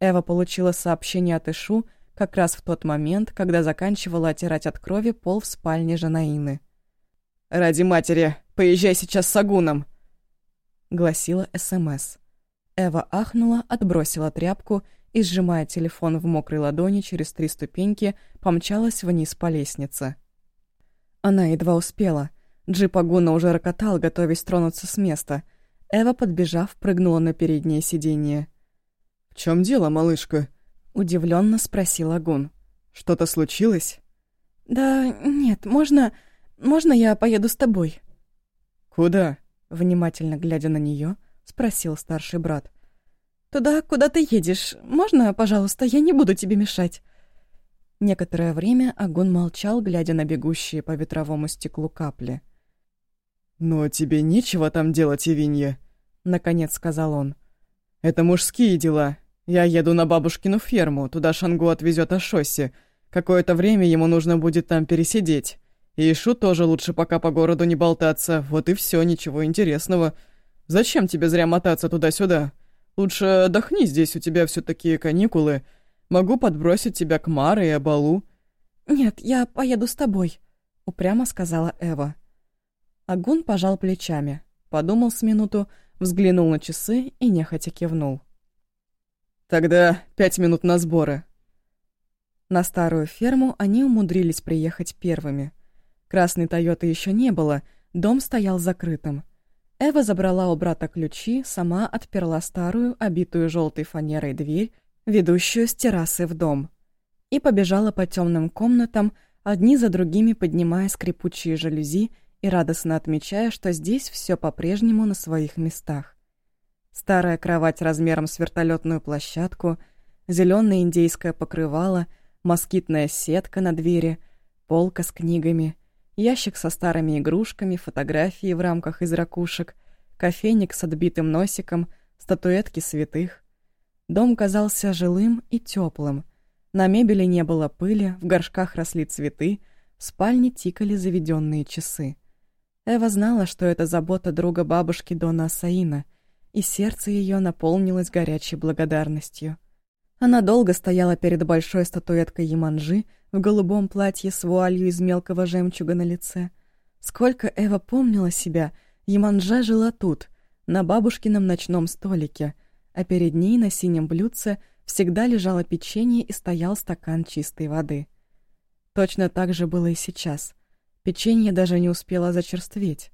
Эва получила сообщение от Ишу как раз в тот момент, когда заканчивала оттирать от крови пол в спальне Жанаины. «Ради матери, поезжай сейчас с Агуном!» — гласила СМС. Эва ахнула, отбросила тряпку и, сжимая телефон в мокрой ладони через три ступеньки, помчалась вниз по лестнице. Она едва успела. Джип Агуна уже рокотал, готовясь тронуться с места. Эва, подбежав, прыгнула на переднее сиденье. «В чем дело, малышка?» — удивленно спросил Агун. «Что-то случилось?» «Да нет, можно... можно я поеду с тобой?» «Куда?» — внимательно глядя на нее, спросил старший брат. «Туда, куда ты едешь. Можно, пожалуйста, я не буду тебе мешать?» Некоторое время Агун молчал, глядя на бегущие по ветровому стеклу капли. «Но тебе нечего там делать, Ивинья», — наконец сказал он. «Это мужские дела. Я еду на бабушкину ферму, туда Шангу отвезет Ашоси. Какое-то время ему нужно будет там пересидеть. И Ишу тоже лучше пока по городу не болтаться. Вот и все, ничего интересного. Зачем тебе зря мотаться туда-сюда? Лучше отдохни здесь, у тебя все такие каникулы. Могу подбросить тебя к Маре и Абалу». «Нет, я поеду с тобой», — упрямо сказала Эва. Агун пожал плечами, подумал с минуту, взглянул на часы и нехотя кивнул. «Тогда пять минут на сборы». На старую ферму они умудрились приехать первыми. Красной Тойоты еще не было, дом стоял закрытым. Эва забрала у брата ключи, сама отперла старую, обитую желтой фанерой дверь, ведущую с террасы в дом, и побежала по темным комнатам, одни за другими поднимая скрипучие жалюзи и радостно отмечая, что здесь все по-прежнему на своих местах. Старая кровать размером с вертолетную площадку, зеленое индейское покрывало, москитная сетка на двери, полка с книгами, ящик со старыми игрушками, фотографии в рамках из ракушек, кофейник с отбитым носиком, статуэтки святых. Дом казался жилым и теплым. На мебели не было пыли, в горшках росли цветы, в спальне тикали заведенные часы. Эва знала, что это забота друга бабушки Дона Асаина, и сердце ее наполнилось горячей благодарностью. Она долго стояла перед большой статуэткой Яманжи в голубом платье с вуалью из мелкого жемчуга на лице. Сколько Эва помнила себя, Яманжа жила тут, на бабушкином ночном столике, а перед ней на синем блюдце всегда лежало печенье и стоял стакан чистой воды. Точно так же было и сейчас. Печенье даже не успело зачерстветь.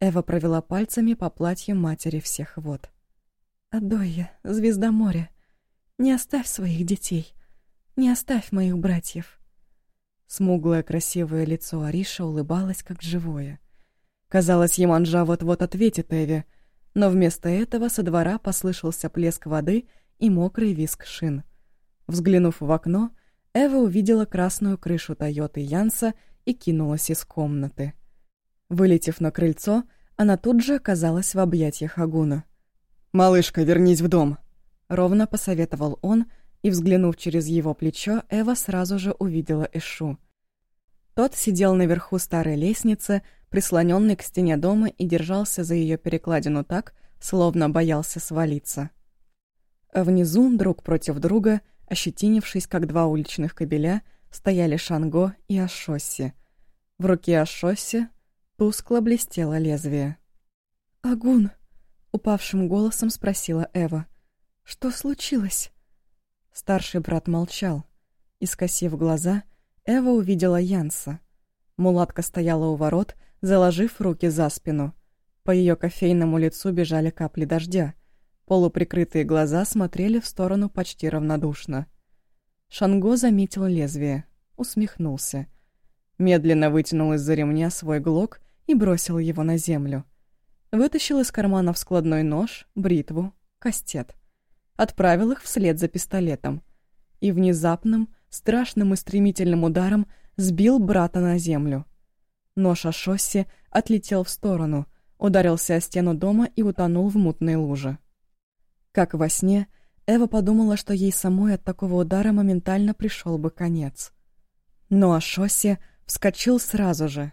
Эва провела пальцами по платью матери всех вод. «Адойя, звезда моря, не оставь своих детей, не оставь моих братьев». Смуглое красивое лицо Ариша улыбалось, как живое. Казалось, Яманжа вот-вот ответит Эве, но вместо этого со двора послышался плеск воды и мокрый виск шин. Взглянув в окно, Эва увидела красную крышу Тойоты Янса и кинулась из комнаты. Вылетев на крыльцо, она тут же оказалась в объятиях Агуна. «Малышка, вернись в дом!» — ровно посоветовал он, и, взглянув через его плечо, Эва сразу же увидела Эшу. Тот сидел наверху старой лестницы, прислоненный к стене дома и держался за ее перекладину так, словно боялся свалиться. Внизу, друг против друга, ощетинившись, как два уличных кобеля, стояли Шанго и Ашосси. В руке Ашосси тускло блестело лезвие. «Агун!» — упавшим голосом спросила Эва. «Что случилось?» Старший брат молчал. И, скосив глаза, Эва увидела Янса. Мулатка стояла у ворот, заложив руки за спину. По ее кофейному лицу бежали капли дождя. Полуприкрытые глаза смотрели в сторону почти равнодушно. Шанго заметил лезвие, усмехнулся. Медленно вытянул из-за ремня свой глок и бросил его на землю. Вытащил из кармана складной нож, бритву, кастет. Отправил их вслед за пистолетом. И внезапным, страшным и стремительным ударом сбил брата на землю. Нож Ашосси отлетел в сторону, ударился о стену дома и утонул в мутной луже. Как во сне, Эва подумала, что ей самой от такого удара моментально пришел бы конец. Но Ашоси вскочил сразу же.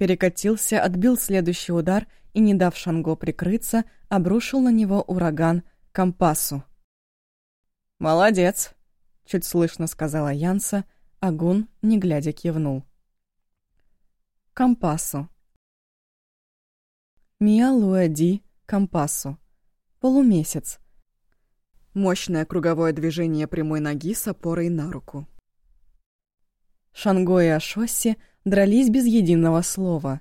Перекатился, отбил следующий удар и, не дав Шанго прикрыться, обрушил на него ураган Компасу. «Молодец», — чуть слышно сказала Янса, а Гун, не глядя, кивнул. Компасу. Миа Луэди Компасу. Полумесяц. Мощное круговое движение прямой ноги с опорой на руку. Шанго и Ашосси дрались без единого слова.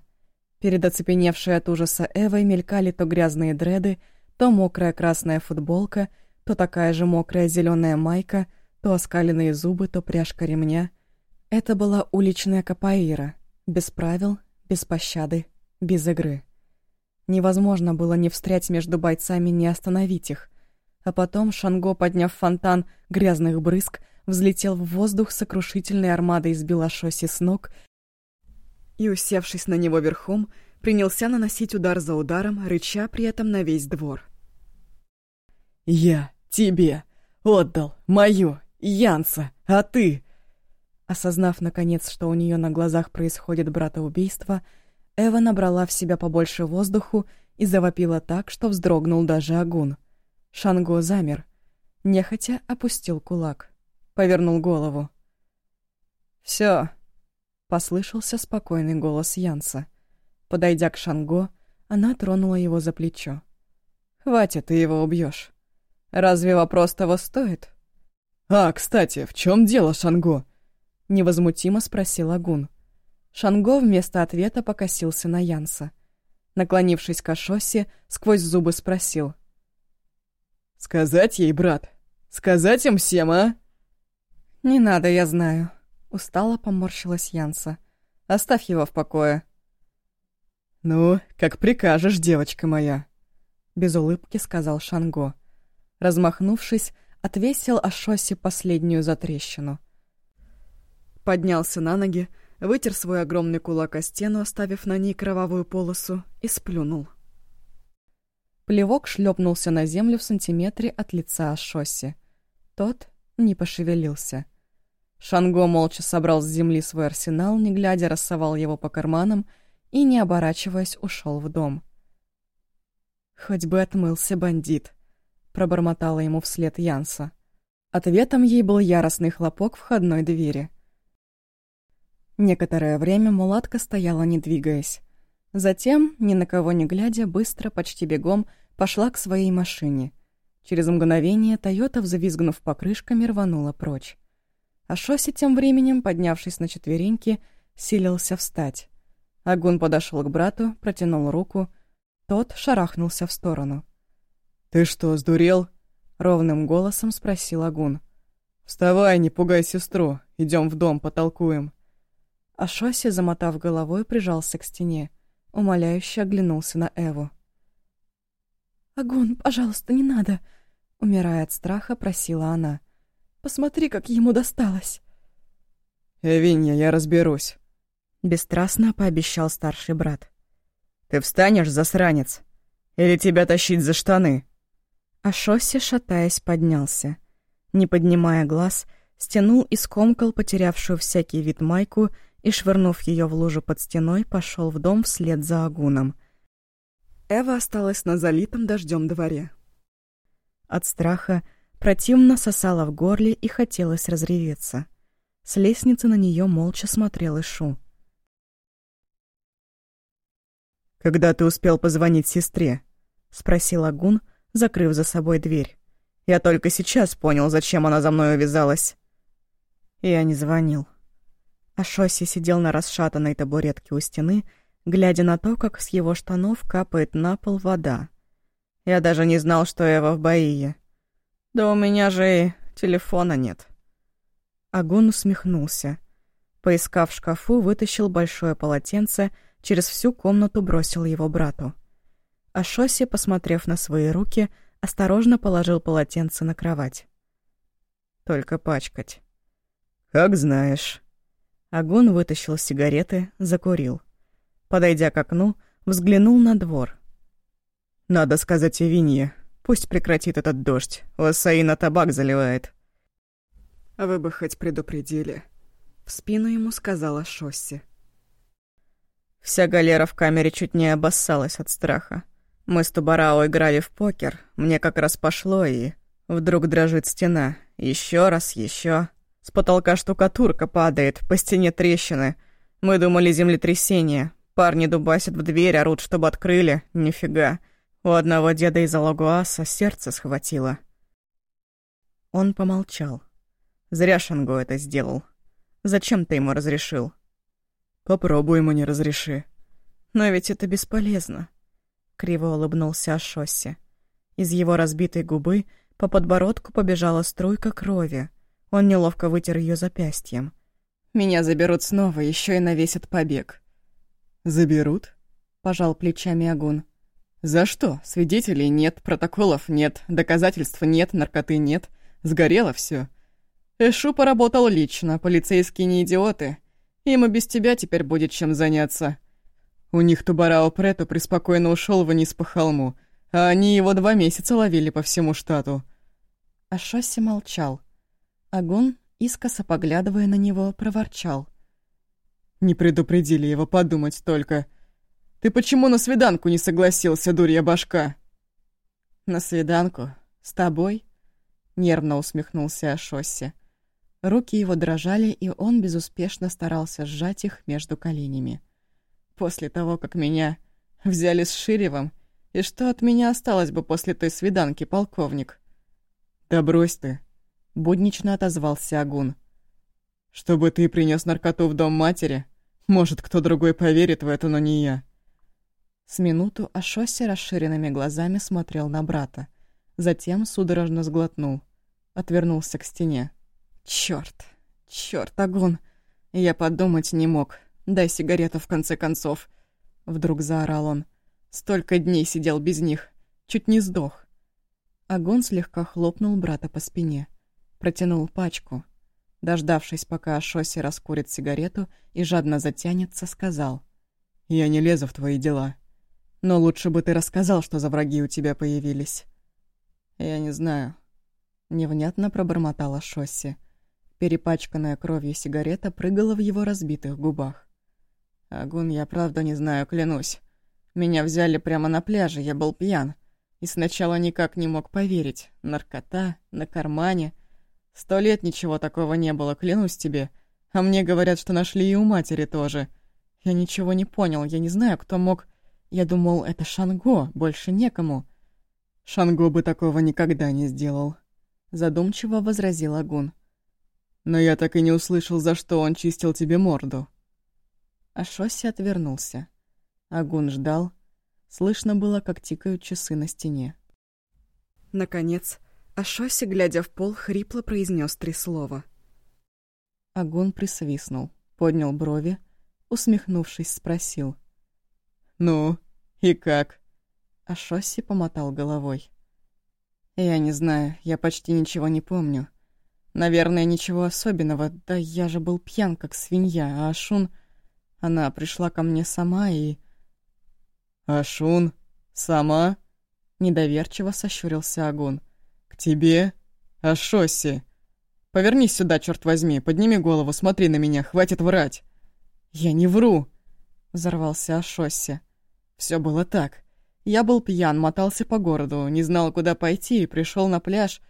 Перед оцепеневшей от ужаса Эвой мелькали то грязные дреды, то мокрая красная футболка, то такая же мокрая зеленая майка, то оскаленные зубы, то пряжка ремня. Это была уличная капоэйра, без правил, без пощады, без игры. Невозможно было не встрять между бойцами, не остановить их. А потом Шанго, подняв фонтан грязных брызг, взлетел в воздух сокрушительной армадой сбил Ашоси с ног и, усевшись на него верхом, принялся наносить удар за ударом, рыча при этом на весь двор. «Я тебе отдал мою Янса, а ты...» Осознав, наконец, что у нее на глазах происходит братоубийство, Эва набрала в себя побольше воздуху и завопила так, что вздрогнул даже огун. Шанго замер. Нехотя опустил кулак. Повернул голову. «Всё!» — послышался спокойный голос Янса. Подойдя к Шанго, она тронула его за плечо. «Хватит, ты его убьёшь. Разве вопрос того стоит?» «А, кстати, в чём дело, Шанго?» — невозмутимо спросил Агун. Шанго вместо ответа покосился на Янса. Наклонившись к Ашосе, сквозь зубы спросил. «Сказать ей, брат? Сказать им всем, а?» «Не надо, я знаю». Устало поморщилась Янса. «Оставь его в покое». «Ну, как прикажешь, девочка моя», — без улыбки сказал Шанго. Размахнувшись, отвесил Ашосе последнюю затрещину. Поднялся на ноги, вытер свой огромный кулак о стену, оставив на ней кровавую полосу, и сплюнул. Плевок шлепнулся на землю в сантиметре от лица Ашоси. Тот не пошевелился. Шанго молча собрал с земли свой арсенал, не глядя, рассовал его по карманам и, не оборачиваясь, ушел в дом. «Хоть бы отмылся бандит», — пробормотала ему вслед Янса. Ответом ей был яростный хлопок входной двери — Некоторое время мулатка стояла, не двигаясь. Затем, ни на кого не глядя, быстро, почти бегом, пошла к своей машине. Через мгновение Тойота, взвизгнув покрышками, рванула прочь. А Шоси тем временем, поднявшись на четвереньки, силился встать. Агун подошел к брату, протянул руку. Тот шарахнулся в сторону. «Ты что, сдурел?» — ровным голосом спросил Агун. «Вставай, не пугай сестру. Идем в дом, потолкуем». А Шоси, замотав головой, прижался к стене. Умоляюще оглянулся на Эву. «Агон, пожалуйста, не надо!» Умирая от страха, просила она. «Посмотри, как ему досталось!» «Эвинья, я разберусь!» Бесстрастно пообещал старший брат. «Ты встанешь, засранец? Или тебя тащить за штаны?» А Шосси, шатаясь, поднялся. Не поднимая глаз, стянул и скомкал потерявшую всякий вид майку и, швырнув ее в лужу под стеной, пошел в дом вслед за Агуном. Эва осталась на залитом дождем дворе. От страха противно сосала в горле и хотелось разреветься. С лестницы на нее молча смотрел Ишу. «Когда ты успел позвонить сестре?» — спросил Агун, закрыв за собой дверь. «Я только сейчас понял, зачем она за мной увязалась». Я не звонил. А Шосси сидел на расшатанной табуретке у стены, глядя на то, как с его штанов капает на пол вода. Я даже не знал, что Эва в Баие. Да у меня же и телефона нет. Агун усмехнулся. Поискав в шкафу, вытащил большое полотенце, через всю комнату бросил его брату. А Шосси, посмотрев на свои руки, осторожно положил полотенце на кровать. «Только пачкать». «Как знаешь». Агун вытащил сигареты, закурил. Подойдя к окну, взглянул на двор. «Надо сказать Эвинье, пусть прекратит этот дождь, Лассаина табак заливает». «А вы бы хоть предупредили», — в спину ему сказала Шосси. Вся галера в камере чуть не обоссалась от страха. Мы с Тубарао играли в покер, мне как раз пошло, и... Вдруг дрожит стена, Еще раз, еще. С потолка штукатурка падает, по стене трещины. Мы думали землетрясение. Парни дубасят в дверь, орут, чтобы открыли. Нифига. У одного деда из Алагуаса сердце схватило. Он помолчал. Зря Шанго это сделал. Зачем ты ему разрешил? Попробуй ему не разреши. Но ведь это бесполезно. Криво улыбнулся Ашоси. Из его разбитой губы по подбородку побежала струйка крови. Он неловко вытер ее запястьем. «Меня заберут снова, еще и навесят побег». «Заберут?» — пожал плечами Агун. «За что? Свидетелей нет, протоколов нет, доказательств нет, наркоты нет. Сгорело все. Эшу поработал лично, полицейские не идиоты. Им и без тебя теперь будет чем заняться. У них Тубарао Прето преспокойно ушел вниз по холму, а они его два месяца ловили по всему штату. А Шосси молчал. Агун, искоса поглядывая на него, проворчал. «Не предупредили его подумать только. Ты почему на свиданку не согласился, дурья башка?» «На свиданку? С тобой?» Нервно усмехнулся Ашосси. Руки его дрожали, и он безуспешно старался сжать их между коленями. «После того, как меня взяли с Ширевом, и что от меня осталось бы после той свиданки, полковник?» «Да брось ты!» — буднично отозвался Агун. «Чтобы ты принес наркоту в дом матери? Может, кто другой поверит в это, но не я». С минуту Ашоси расширенными глазами смотрел на брата. Затем судорожно сглотнул. Отвернулся к стене. «Чёрт! Чёрт, Агун! Я подумать не мог. Дай сигарету, в конце концов!» Вдруг заорал он. «Столько дней сидел без них. Чуть не сдох. Агон слегка хлопнул брата по спине. Протянул пачку. Дождавшись, пока Ашоси раскурит сигарету и жадно затянется, сказал. «Я не лезу в твои дела. Но лучше бы ты рассказал, что за враги у тебя появились». «Я не знаю». Невнятно пробормотала Шосси. Перепачканная кровью сигарета прыгала в его разбитых губах. «Агун, я правда не знаю, клянусь. Меня взяли прямо на пляже, я был пьян. И сначала никак не мог поверить. Наркота, на кармане. Сто лет ничего такого не было, клянусь тебе. А мне говорят, что нашли и у матери тоже. Я ничего не понял, я не знаю, кто мог... Я думал, это Шанго, больше некому. Шанго бы такого никогда не сделал. Задумчиво возразил Агун. Но я так и не услышал, за что он чистил тебе морду. Ашоси отвернулся. Агун ждал, Слышно было, как тикают часы на стене. Наконец, Ашоси, глядя в пол, хрипло произнес три слова. Агун присвистнул, поднял брови, усмехнувшись, спросил. «Ну, и как?» Ашоси помотал головой. «Я не знаю, я почти ничего не помню. Наверное, ничего особенного, да я же был пьян, как свинья, а Ашун... Она пришла ко мне сама и...» «Ашун? Сама?» Недоверчиво сощурился Агун. «К тебе? Ашоси? Повернись сюда, черт возьми, подними голову, смотри на меня, хватит врать!» «Я не вру!» — взорвался Ашоси. Все было так. Я был пьян, мотался по городу, не знал, куда пойти, и пришел на пляж,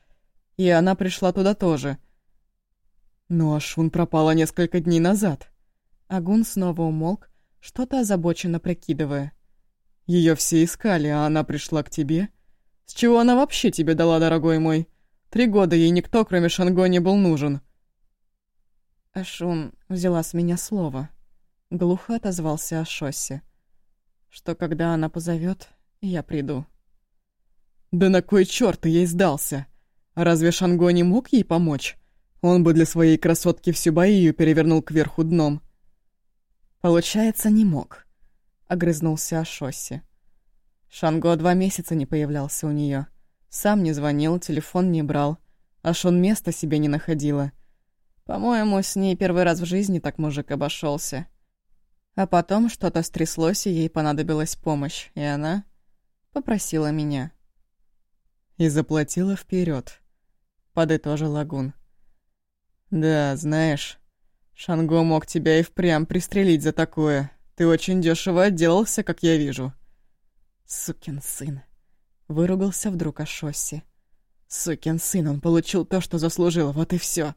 и она пришла туда тоже. Но Ашун пропала несколько дней назад. Агун снова умолк, что-то озабоченно прикидывая. Ее все искали, а она пришла к тебе? С чего она вообще тебе дала, дорогой мой? Три года ей никто, кроме Шанго, не был нужен». Ашун взяла с меня слово. Глухо отозвался Ашоси. Что когда она позовет, я приду. «Да на кой черт ты ей сдался? Разве Шанго не мог ей помочь? Он бы для своей красотки всю Баию перевернул кверху дном». «Получается, не мог», огрызнулся Ашоси. Шанго два месяца не появлялся у нее. Сам не звонил, телефон не брал. Аж он места себе не находила. По-моему, с ней первый раз в жизни так мужик обошелся. А потом что-то стряслось, и ей понадобилась помощь, и она попросила меня. И заплатила вперед, подытожил Лагун. Да, знаешь, Шанго мог тебя и впрямь пристрелить за такое, ты очень дешево отделался, как я вижу». «Сукин сын», — выругался вдруг Ашоси. Сукин сын, он получил то, что заслужил, вот и все.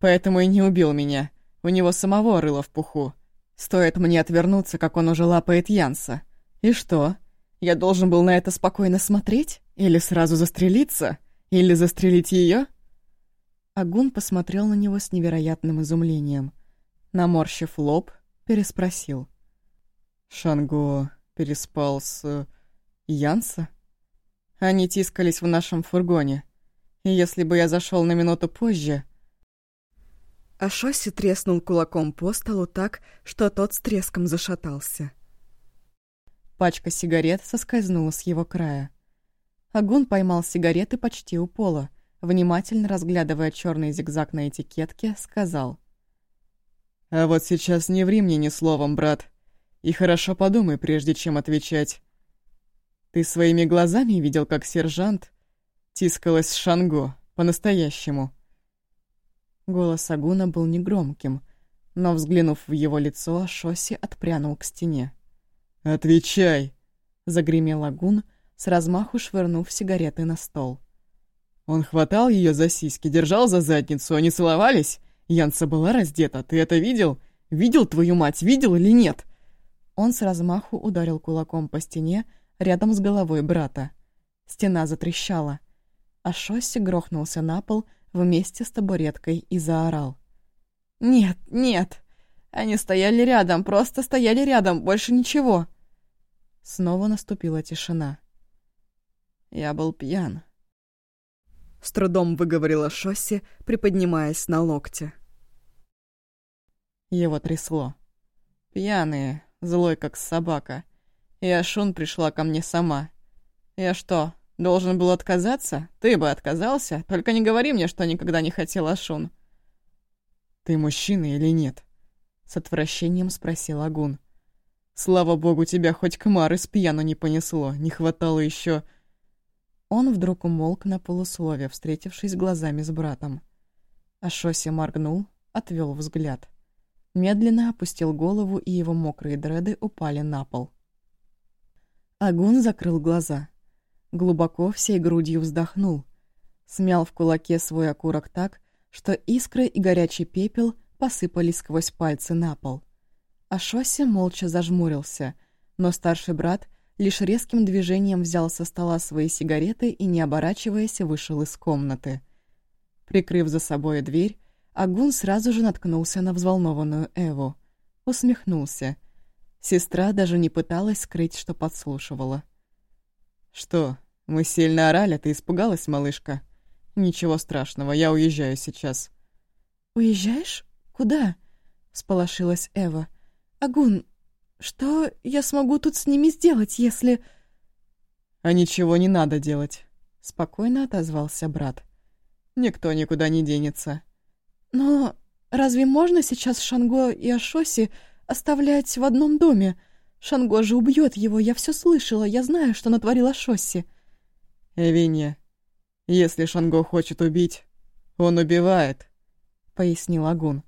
Поэтому и не убил меня. У него самого рыло в пуху. Стоит мне отвернуться, как он уже лапает Янса. И что? Я должен был на это спокойно смотреть? Или сразу застрелиться? Или застрелить ее? Агун посмотрел на него с невероятным изумлением. Наморщив лоб, переспросил. «Шанго переспал с... Янса?» Они тискались в нашем фургоне. И если бы я зашел на минуту позже... А Шосси треснул кулаком по столу так, что тот с треском зашатался. Пачка сигарет соскользнула с его края. Агун поймал сигареты почти у пола, внимательно разглядывая черный зигзаг на этикетке, сказал. «А вот сейчас не ври мне ни словом, брат, и хорошо подумай, прежде чем отвечать. Ты своими глазами видел, как сержант тискалась Шанго, по-настоящему?» Голос Агуна был негромким, но, взглянув в его лицо, Шоси отпрянул к стене. «Отвечай!» — загремел Агун, с размаху швырнув сигареты на стол. Он хватал ее за сиськи, держал за задницу, они целовались? Янса была раздета, ты это видел? Видел твою мать, видел или нет?» Он с размаху ударил кулаком по стене, рядом с головой брата. Стена затрещала, а Шосси грохнулся на пол вместе с табуреткой и заорал. «Нет, нет! Они стояли рядом, просто стояли рядом, больше ничего!» Снова наступила тишина. «Я был пьян», — с трудом выговорила Шосси, приподнимаясь на локте. Его трясло. «Пьяные, злой как собака. И Ашун пришла ко мне сама. Я что, должен был отказаться? Ты бы отказался? Только не говори мне, что никогда не хотел Ашун. «Ты мужчина или нет?» С отвращением спросил Агун. «Слава богу, тебя хоть к Мары с пьяну не понесло. Не хватало еще. Он вдруг умолк на полуслове, встретившись глазами с братом. Ашоси моргнул, отвел взгляд. Медленно опустил голову, и его мокрые дреды упали на пол. Агун закрыл глаза. Глубоко всей грудью вздохнул. Смял в кулаке свой окурок так, что искры и горячий пепел посыпались сквозь пальцы на пол. А Шосси молча зажмурился, но старший брат лишь резким движением взял со стола свои сигареты и, не оборачиваясь, вышел из комнаты. Прикрыв за собой дверь, Агун сразу же наткнулся на взволнованную Эву. Усмехнулся — Сестра даже не пыталась скрыть, что подслушивала. «Что, мы сильно орали, ты испугалась, малышка?» «Ничего страшного, я уезжаю сейчас». «Уезжаешь? Куда?» — сполошилась Эва. «Агун, что я смогу тут с ними сделать, если...» «А ничего не надо делать», — спокойно отозвался брат. «Никто никуда не денется». «Но разве можно сейчас Шанго и Ашоси оставлять в одном доме. Шанго же убьет его, я все слышала, я знаю, что натворила Шосси. Эвинья, если Шанго хочет убить, он убивает, пояснил Агун.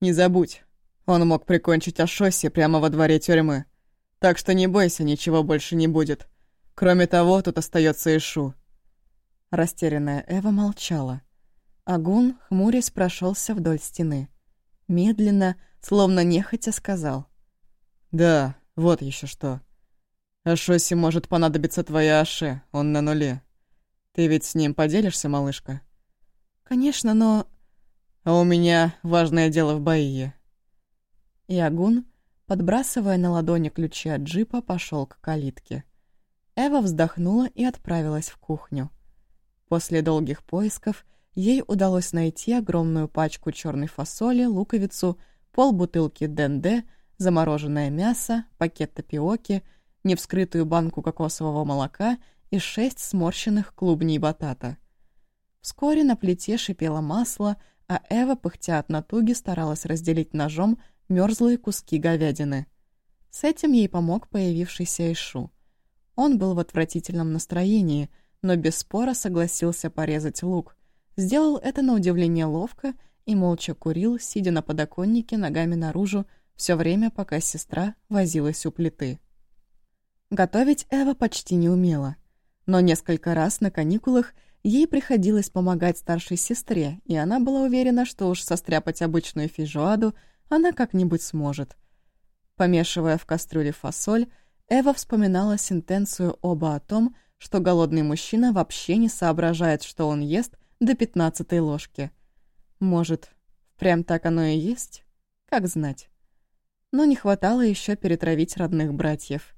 Не забудь, он мог прикончить Ашоси прямо во дворе тюрьмы. Так что не бойся, ничего больше не будет. Кроме того, тут остается Ишу. Растерянная Эва молчала. Агун, хмурясь, прошелся вдоль стены. Медленно, словно нехотя сказал. «Да, вот еще что. Ашоси может понадобиться твоя Аше, он на нуле. Ты ведь с ним поделишься, малышка?» «Конечно, но...» «А у меня важное дело в Баие». И Агун, подбрасывая на ладони ключи от джипа, пошел к калитке. Эва вздохнула и отправилась в кухню. После долгих поисков ей удалось найти огромную пачку черной фасоли, луковицу — полбутылки ДНД, замороженное мясо, пакет тапиоки, невскрытую банку кокосового молока и шесть сморщенных клубней батата. Вскоре на плите шипело масло, а Эва, пыхтя от натуги, старалась разделить ножом мерзлые куски говядины. С этим ей помог появившийся Ишу. Он был в отвратительном настроении, но без спора согласился порезать лук. Сделал это на удивление ловко — и молча курил, сидя на подоконнике ногами наружу, все время, пока сестра возилась у плиты. Готовить Эва почти не умела, но несколько раз на каникулах ей приходилось помогать старшей сестре, и она была уверена, что уж состряпать обычную фейжуаду она как-нибудь сможет. Помешивая в кастрюле фасоль, Эва вспоминала сентенцию оба о том, что голодный мужчина вообще не соображает, что он ест до пятнадцатой ложки. Может, прям так оно и есть? Как знать. Но не хватало еще перетравить родных братьев.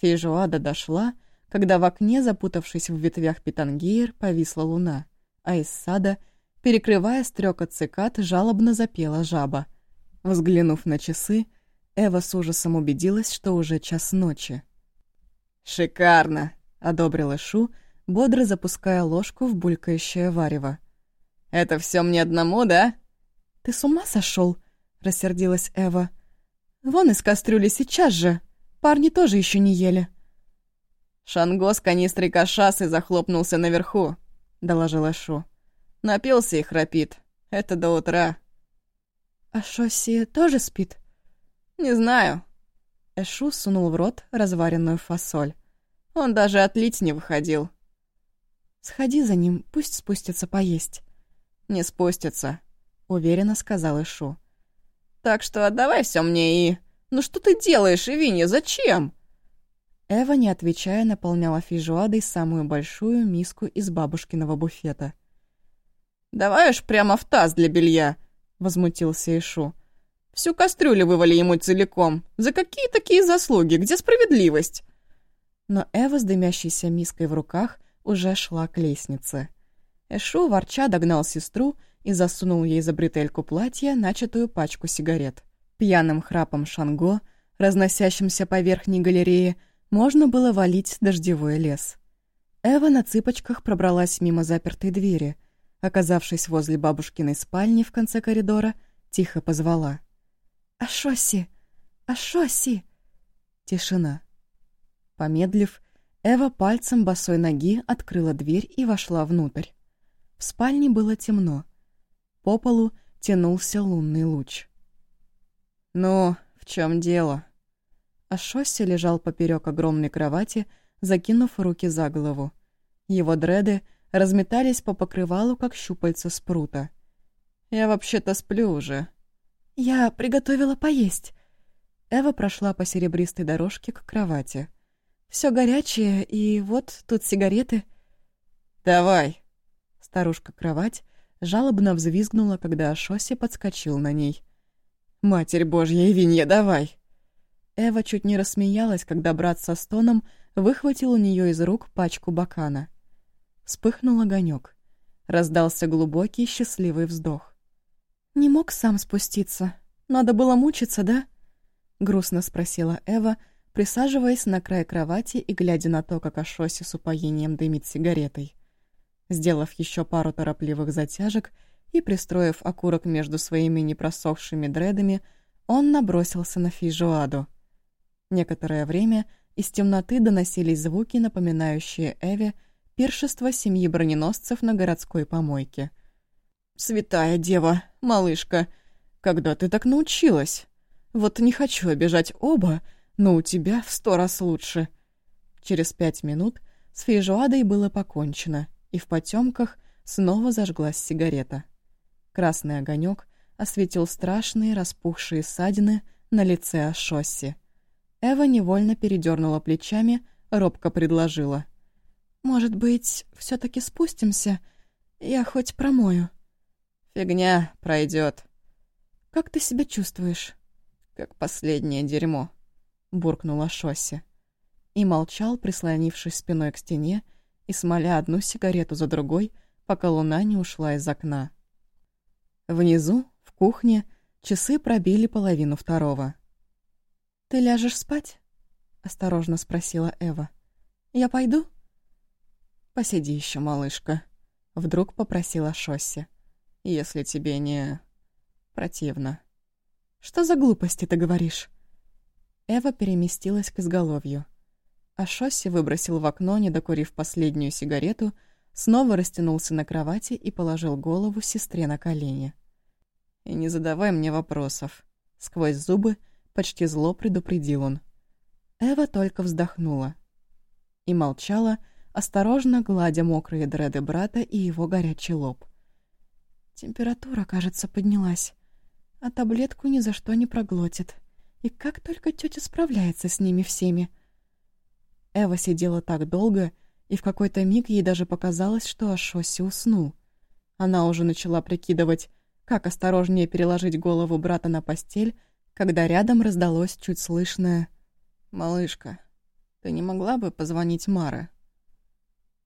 Фейжуада дошла, когда в окне, запутавшись в ветвях питангеир, повисла луна, а из сада, перекрывая стрекот цикад, жалобно запела жаба. Взглянув на часы, Эва с ужасом убедилась, что уже час ночи. «Шикарно!» — одобрила Шу, бодро запуская ложку в булькающее варево. «Это все мне одному, да?» «Ты с ума сошел? рассердилась Эва. «Вон из кастрюли сейчас же! Парни тоже еще не ели!» «Шанго с канистрой кашасы захлопнулся наверху», — доложила Шу. «Напился и храпит. Это до утра». «А Шосси тоже спит?» «Не знаю». Эшу сунул в рот разваренную фасоль. Он даже отлить не выходил. «Сходи за ним, пусть спустится поесть». «Не спустится», — уверенно сказал Эшу. «Так что отдавай все мне и...» «Ну что ты делаешь, Ивинья, зачем?» Эва, не отвечая, наполняла фейжуадой самую большую миску из бабушкиного буфета. «Давай уж прямо в таз для белья», — возмутился Ишу. Всю кастрюлю вывали ему целиком. За какие такие заслуги? Где справедливость?» Но Эва с дымящейся миской в руках уже шла к лестнице. Эшу, ворча, догнал сестру и засунул ей за бретельку платья начатую пачку сигарет. Пьяным храпом Шанго, разносящимся по верхней галерее, можно было валить дождевой лес. Эва на цыпочках пробралась мимо запертой двери. Оказавшись возле бабушкиной спальни в конце коридора, тихо позвала. «Ашоси! Ашоси!» Тишина. Помедлив, Эва пальцем босой ноги открыла дверь и вошла внутрь. В спальне было темно. По полу тянулся лунный луч. «Ну, в чем дело?» Ашоси лежал поперек огромной кровати, закинув руки за голову. Его дреды разметались по покрывалу, как щупальца спрута. «Я вообще-то сплю уже», «Я приготовила поесть». Эва прошла по серебристой дорожке к кровати. Все горячее, и вот тут сигареты». «Давай». Старушка-кровать жалобно взвизгнула, когда Ашоси подскочил на ней. «Матерь Божья, Ивинья, давай!» Эва чуть не рассмеялась, когда брат со стоном выхватил у нее из рук пачку бакана. Вспыхнул огонек. Раздался глубокий счастливый вздох. «Не мог сам спуститься. Надо было мучиться, да?» — грустно спросила Эва, присаживаясь на край кровати и глядя на то, как Ашоси с упоением дымит сигаретой. Сделав еще пару торопливых затяжек и пристроив окурок между своими непросохшими дредами, он набросился на Фейжуаду. Некоторое время из темноты доносились звуки, напоминающие Эве пиршество семьи броненосцев на городской помойке — «Святая дева, малышка, когда ты так научилась? Вот не хочу обижать оба, но у тебя в сто раз лучше». Через пять минут с фейжуадой было покончено, и в потемках снова зажглась сигарета. Красный огонек осветил страшные распухшие ссадины на лице Ашосси. Эва невольно передернула плечами, робко предложила. «Может быть, все таки спустимся? Я хоть промою». Фигня пройдет. Как ты себя чувствуешь? Как последнее дерьмо, буркнула Шосси. И молчал, прислонившись спиной к стене и смоля одну сигарету за другой, пока луна не ушла из окна. Внизу, в кухне, часы пробили половину второго. «Ты ляжешь спать?» — осторожно спросила Эва. «Я пойду?» «Посиди еще, малышка», — вдруг попросила Шосси если тебе не... противно». «Что за глупости ты говоришь?» Эва переместилась к изголовью. А Шосси выбросил в окно, не докурив последнюю сигарету, снова растянулся на кровати и положил голову сестре на колени. «И не задавай мне вопросов», — сквозь зубы почти зло предупредил он. Эва только вздохнула и молчала, осторожно гладя мокрые дреды брата и его горячий лоб. Температура, кажется, поднялась, а таблетку ни за что не проглотит. И как только тетя справляется с ними всеми. Эва сидела так долго, и в какой-то миг ей даже показалось, что Ашоси уснул. Она уже начала прикидывать, как осторожнее переложить голову брата на постель, когда рядом раздалось чуть слышное «Малышка, ты не могла бы позвонить Маре?»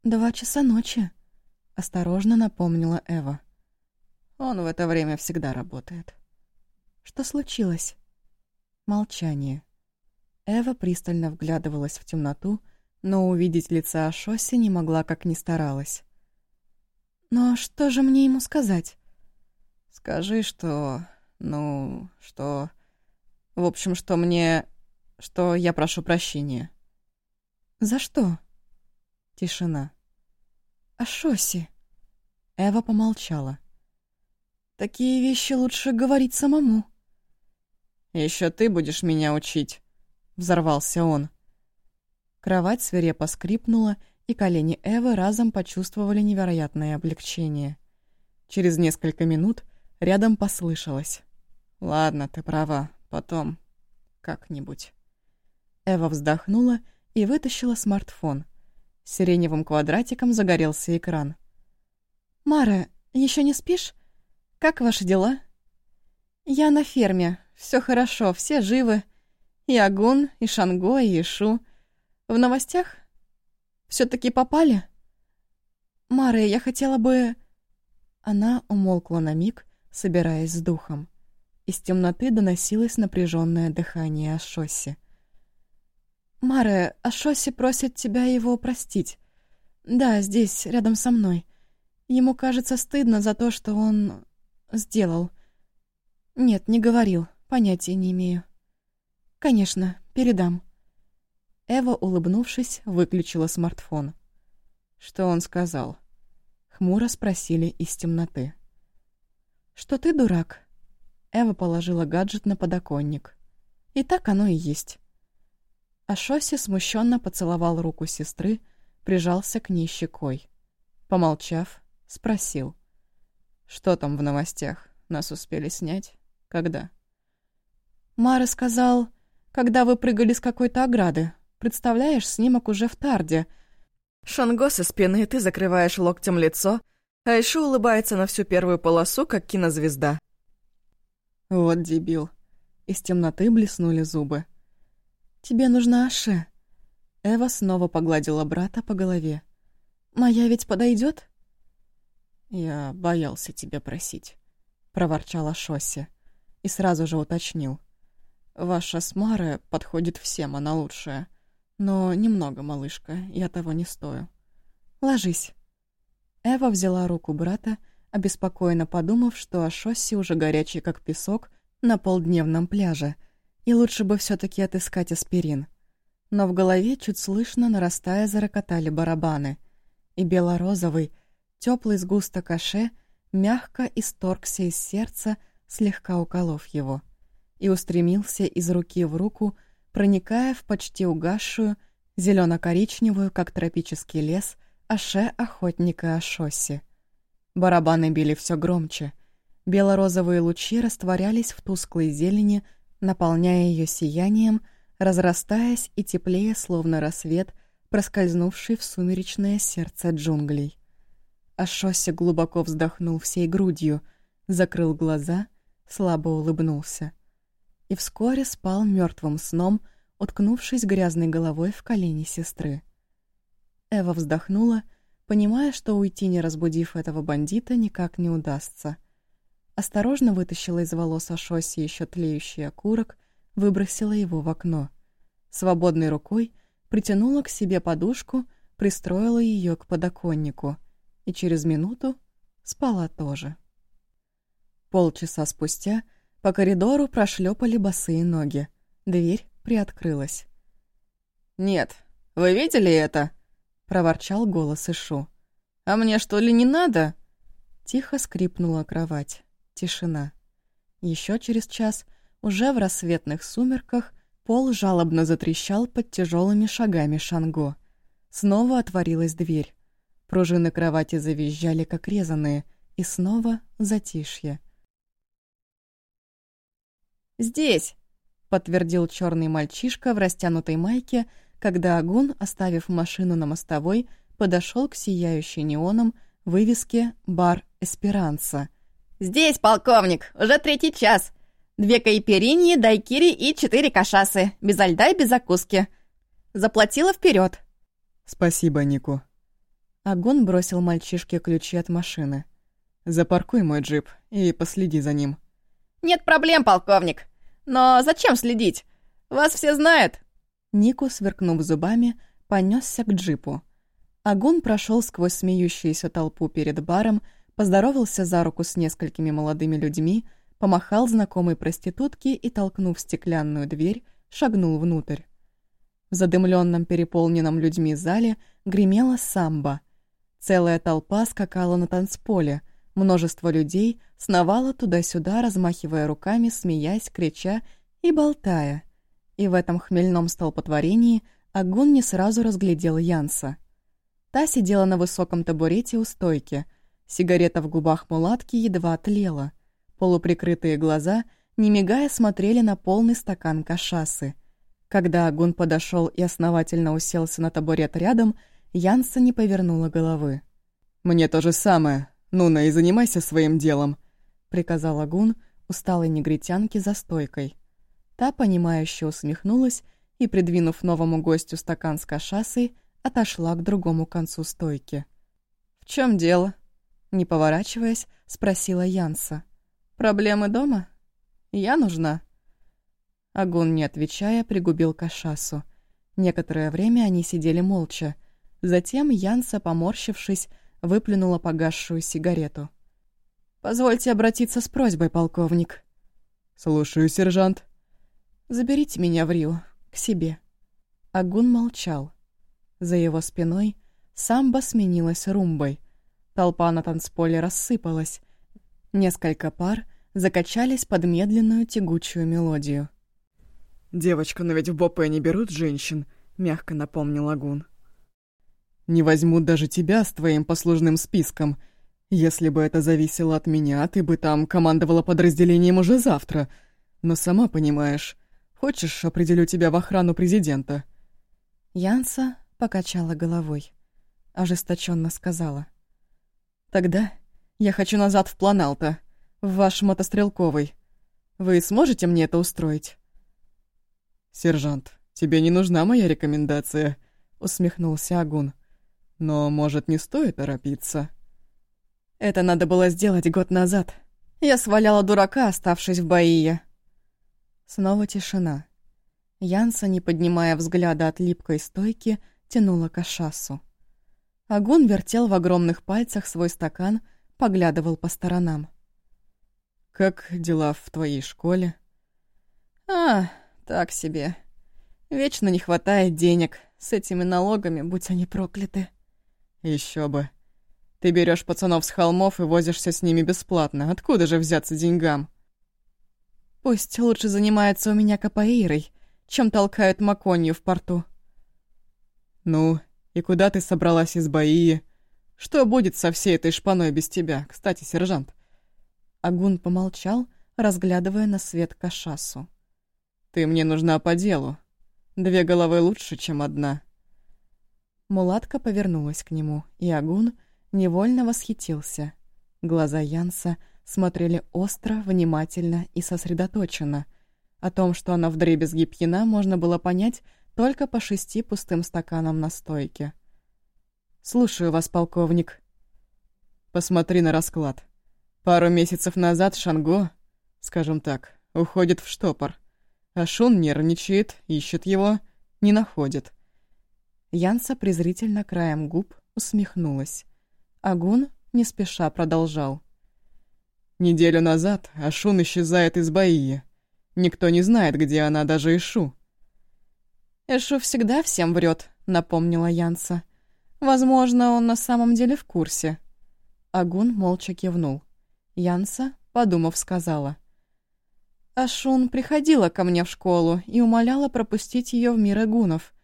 «Два часа ночи», — осторожно напомнила Эва. «Он в это время всегда работает». «Что случилось?» Молчание. Эва пристально вглядывалась в темноту, но увидеть лица Ашоси не могла, как ни старалась. «Но что же мне ему сказать?» «Скажи, что... ну... что... в общем, что мне... что я прошу прощения». «За что?» Тишина. «Ашоси...» Эва помолчала. «Такие вещи лучше говорить самому». Еще ты будешь меня учить», — взорвался он. Кровать свирепо скрипнула, и колени Эвы разом почувствовали невероятное облегчение. Через несколько минут рядом послышалось. «Ладно, ты права, потом. Как-нибудь». Эва вздохнула и вытащила смартфон. Сиреневым квадратиком загорелся экран. «Мара, еще не спишь? Как ваши дела?» «Я на ферме. Все хорошо, все живы. И Агун, и Шанго, и Ишу. В новостях? все таки попали?» «Мара, я хотела бы...» Она умолкла на миг, собираясь с духом. Из темноты доносилось напряженное дыхание Ашоси. «Маре, Ашоси просит тебя его простить. Да, здесь, рядом со мной. Ему кажется стыдно за то, что он... сделал. Нет, не говорил, понятия не имею. Конечно, передам». Эва, улыбнувшись, выключила смартфон. Что он сказал? Хмуро спросили из темноты. «Что ты дурак?» Эва положила гаджет на подоконник. И так оно и есть. А Шосси смущенно поцеловал руку сестры, прижался к ней щекой. Помолчав, спросил. «Что там в новостях? Нас успели снять? Когда?» Мара сказал, когда вы прыгали с какой-то ограды. Представляешь, снимок уже в тарде. Шанго со спины, ты закрываешь локтем лицо, а Ишу улыбается на всю первую полосу, как кинозвезда. Вот дебил. Из темноты блеснули зубы. «Тебе нужна Аше». Эва снова погладила брата по голове. «Моя ведь подойдет? «Я боялся тебя просить», — проворчала Шосси и сразу же уточнил. «Ваша смара подходит всем, она лучшая. Но немного, малышка, я того не стою. Ложись». Эва взяла руку брата, обеспокоенно подумав, что Ашосси уже горячий, как песок, на полдневном пляже — и лучше бы все таки отыскать аспирин. Но в голове чуть слышно, нарастая, зарокотали барабаны. И бело-розовый, теплый сгусток каше мягко исторгся из сердца, слегка уколов его, и устремился из руки в руку, проникая в почти угасшую, зелено коричневую как тропический лес, аше охотника Ашоси. Барабаны били все громче. Бело-розовые лучи растворялись в тусклой зелени, наполняя ее сиянием, разрастаясь и теплее, словно рассвет, проскользнувший в сумеречное сердце джунглей. Ашоси глубоко вздохнул всей грудью, закрыл глаза, слабо улыбнулся. И вскоре спал мертвым сном, уткнувшись грязной головой в колени сестры. Эва вздохнула, понимая, что уйти, не разбудив этого бандита, никак не удастся — осторожно вытащила из волос Ашоси еще тлеющий окурок, выбросила его в окно. Свободной рукой притянула к себе подушку, пристроила ее к подоконнику и через минуту спала тоже. Полчаса спустя по коридору прошлепали босые ноги. Дверь приоткрылась. «Нет, вы видели это?» — проворчал голос Ишу. «А мне что ли не надо?» Тихо скрипнула кровать. Тишина. Еще через час, уже в рассветных сумерках, пол жалобно затрещал под тяжелыми шагами Шанго. снова отворилась дверь. Пружины кровати завизжали, как резаные, и снова затишье. «Здесь!» — подтвердил черный мальчишка в растянутой майке, когда Агун, оставив машину на мостовой, подошел к сияющей неоном вывеске «Бар Эсперанца». «Здесь, полковник! Уже третий час! Две кайпериньи, дайкири и четыре кашасы. Без льда и без закуски. Заплатила вперед. «Спасибо, Нику». Агун бросил мальчишке ключи от машины. «Запаркуй мой джип и последи за ним». «Нет проблем, полковник. Но зачем следить? Вас все знают». Нику, сверкнув зубами, понесся к джипу. Агун прошел сквозь смеющуюся толпу перед баром, поздоровался за руку с несколькими молодыми людьми, помахал знакомой проститутке и, толкнув стеклянную дверь, шагнул внутрь. В задымленном, переполненном людьми зале гремела самбо. Целая толпа скакала на танцполе, множество людей сновало туда-сюда, размахивая руками, смеясь, крича и болтая. И в этом хмельном столпотворении Агун не сразу разглядел Янса. Та сидела на высоком табурете у стойки. Сигарета в губах мулатки едва тлела. Полуприкрытые глаза, не мигая, смотрели на полный стакан кашасы. Когда Агун подошел и основательно уселся на табурет рядом, Янса не повернула головы. «Мне то же самое. Нуна, и занимайся своим делом», — приказал Агун усталой негритянке за стойкой. Та, понимающе усмехнулась и, придвинув новому гостю стакан с кашасой, отошла к другому концу стойки. «В чем дело?» Не поворачиваясь, спросила Янса. «Проблемы дома? Я нужна?» Агун, не отвечая, пригубил кашасу. Некоторое время они сидели молча. Затем Янса, поморщившись, выплюнула погасшую сигарету. «Позвольте обратиться с просьбой, полковник». «Слушаю, сержант». «Заберите меня в Рио, к себе». Агун молчал. За его спиной самбо сменилась румбой. Толпа на танцполе рассыпалась. Несколько пар закачались под медленную тягучую мелодию. «Девочка, но ведь в Бопе не берут женщин», — мягко напомнил Агун. «Не возьмут даже тебя с твоим послужным списком. Если бы это зависело от меня, ты бы там командовала подразделением уже завтра. Но сама понимаешь, хочешь, определю тебя в охрану президента?» Янса покачала головой. Ожесточенно сказала. «Тогда я хочу назад в Планалто, в ваш мотострелковый. Вы сможете мне это устроить?» «Сержант, тебе не нужна моя рекомендация», — усмехнулся Агун. «Но, может, не стоит торопиться?» «Это надо было сделать год назад. Я сваляла дурака, оставшись в Баие». Снова тишина. Янса, не поднимая взгляда от липкой стойки, тянула кашасу. Агун вертел в огромных пальцах свой стакан, поглядывал по сторонам. «Как дела в твоей школе?» «А, так себе. Вечно не хватает денег. С этими налогами, будь они прокляты». Еще бы. Ты берешь пацанов с холмов и возишься с ними бесплатно. Откуда же взяться деньгам?» «Пусть лучше занимается у меня капоэйрой, чем толкают маконью в порту». «Ну, и куда ты собралась из Баии? Что будет со всей этой шпаной без тебя, кстати, сержант?» Агун помолчал, разглядывая на свет кашасу. «Ты мне нужна по делу. Две головы лучше, чем одна». Мулатка повернулась к нему, и Агун невольно восхитился. Глаза Янса смотрели остро, внимательно и сосредоточенно. О том, что она вдребезги пьяна, можно было понять только по шести пустым стаканам на стойке. «Слушаю вас, полковник». «Посмотри на расклад. Пару месяцев назад Шанго, скажем так, уходит в штопор. А Шун нервничает, ищет его, не находит». Янса презрительно краем губ усмехнулась. Агун не спеша продолжал. «Неделю назад Ашун исчезает из Баии. Никто не знает, где она, даже Ишу. «Эшу всегда всем врет», — напомнила Янса. «Возможно, он на самом деле в курсе». Агун молча кивнул. Янса, подумав, сказала. «Ашун приходила ко мне в школу и умоляла пропустить ее в мир агунов.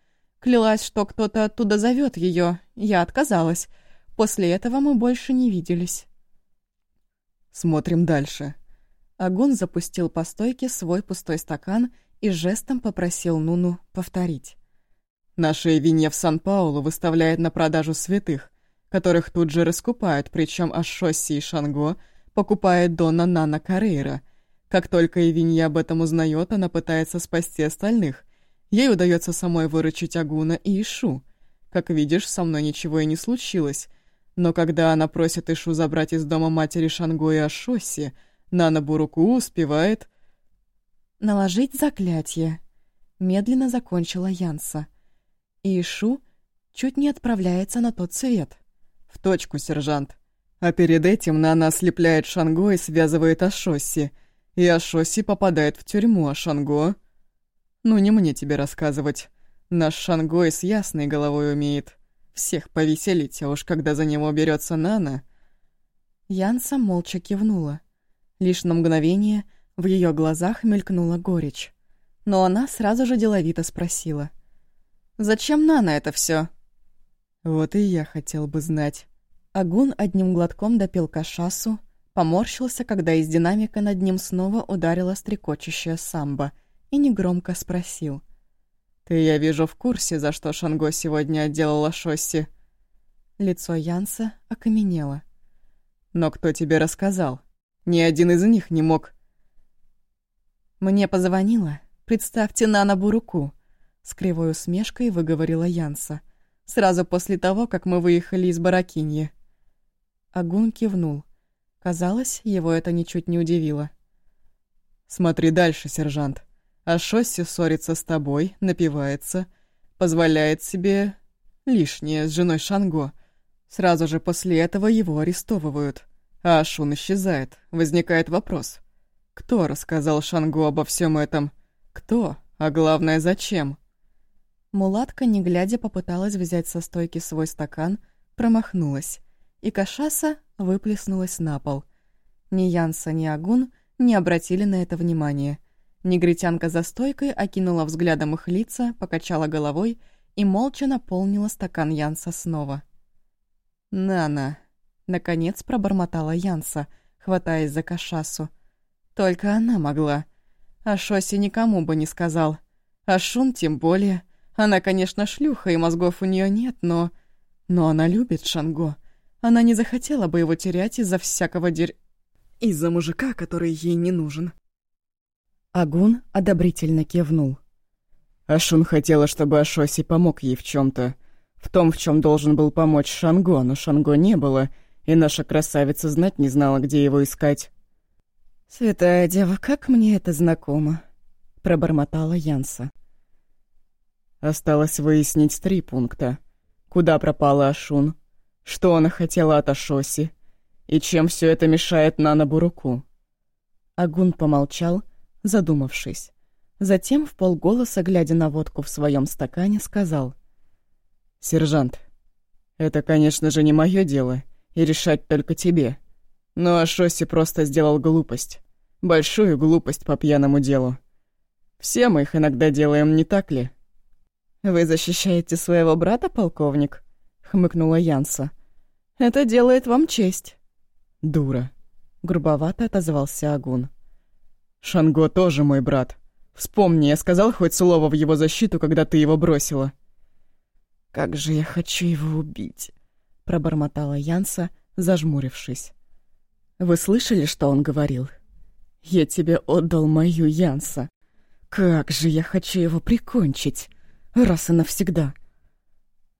Клялась, что кто-то оттуда зовет ее. Я отказалась. После этого мы больше не виделись. Смотрим дальше. Агун запустил по стойке свой пустой стакан и жестом попросил Нуну повторить. Наша Эвинья в Сан-Паулу выставляет на продажу святых, которых тут же раскупают, причем Ашосси и Шанго покупает Дона Нана Карейра. Как только Эвинья об этом узнает, она пытается спасти остальных. Ей удается самой выручить Агуна и Ишу. Как видишь, со мной ничего и не случилось. Но когда она просит Ишу забрать из дома матери Шанго и Ашоси, Нана Буруку успевает... «Наложить заклятие», — медленно закончила Янса. Ишу чуть не отправляется на тот свет. «В точку, сержант. А перед этим Нана ослепляет Шанго и связывает Ашоси. И Ашоси попадает в тюрьму, а Шанго... Ну, не мне тебе рассказывать. Наш Шанго и с ясной головой умеет. Всех повеселить, а уж когда за него берется Нана... Янса молча кивнула. Лишь на мгновение в ее глазах мелькнула горечь. Но она сразу же деловито спросила. «Зачем Нана это все? «Вот и я хотел бы знать». Агун одним глотком допил кашасу, поморщился, когда из динамика над ним снова ударила стрекочущая самбо, и негромко спросил. «Ты, я вижу, в курсе, за что Шанго сегодня отделала Шосси?» Лицо Янса окаменело. «Но кто тебе рассказал? Ни один из них не мог...» «Мне позвонила. Представьте Нана Буруку», — с кривой усмешкой выговорила Янса. «Сразу после того, как мы выехали из Баракиньи». Агун кивнул. Казалось, его это ничуть не удивило. «Смотри дальше, сержант. А Шосси ссорится с тобой, напивается, позволяет себе лишнее с женой Шанго. Сразу же после этого его арестовывают. А Ашун исчезает. Возникает вопрос. Кто рассказал Шанго обо всем этом? Кто? А главное, зачем?» Мулатка, не глядя, попыталась взять со стойки свой стакан, промахнулась и кашаса выплеснулась на пол. Ни Янса, ни Агун не обратили на это внимания. Негритянка за стойкой окинула взглядом их лица, покачала головой и молча наполнила стакан Янса снова. «Нана!» — наконец пробормотала Янса, хватаясь за кашасу. «Только она могла. А Шоси никому бы не сказал. А Шун тем более. Она, конечно, шлюха, и мозгов у нее нет, но... Но она любит Шанго. Она не захотела бы его терять из-за всякого дерь... Из-за мужика, который ей не нужен. Агун одобрительно кивнул. Ашун хотела, чтобы Ашоси помог ей в чем то В том, в чем должен был помочь Шанго, но Шанго не было, и наша красавица знать не знала, где его искать. «Святая дева, как мне это знакомо!» — пробормотала Янса. Осталось выяснить три пункта. Куда пропала Ашун? Что она хотела от Ашоси? И чем все это мешает Нана Буруку? Агун помолчал, задумавшись. Затем, в полголоса, глядя на водку в своем стакане, сказал. «Сержант, это, конечно же, не мое дело, и решать только тебе. Но Ашоси просто сделал глупость. Большую глупость по пьяному делу. Все мы их иногда делаем, не так ли?» «Вы защищаете своего брата, полковник?» — хмыкнула Янса. Это делает вам честь». «Дура», — грубовато отозвался Агун. «Шанго тоже мой брат. Вспомни, я сказал хоть слово в его защиту, когда ты его бросила». «Как же я хочу его убить», — пробормотала Янса, зажмурившись. «Вы слышали, что он говорил? Я тебе отдал мою Янса. Как же я хочу его прикончить, раз и навсегда».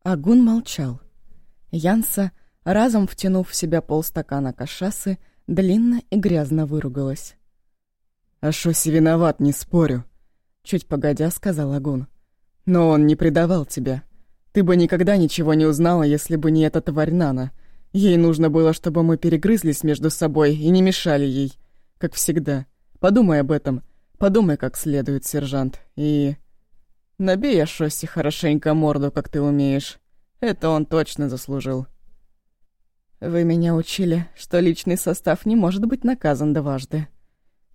Агун молчал. Янса разом втянув в себя полстакана кашасы, длинно и грязно выругалась. «Ашоси виноват, не спорю», — чуть погодя сказал Агун. «Но он не предавал тебя. Ты бы никогда ничего не узнала, если бы не эта тварь Нана. Ей нужно было, чтобы мы перегрызлись между собой и не мешали ей, как всегда. Подумай об этом. Подумай как следует, сержант. И... Набей Ашоси хорошенько морду, как ты умеешь. Это он точно заслужил». «Вы меня учили, что личный состав не может быть наказан дважды», —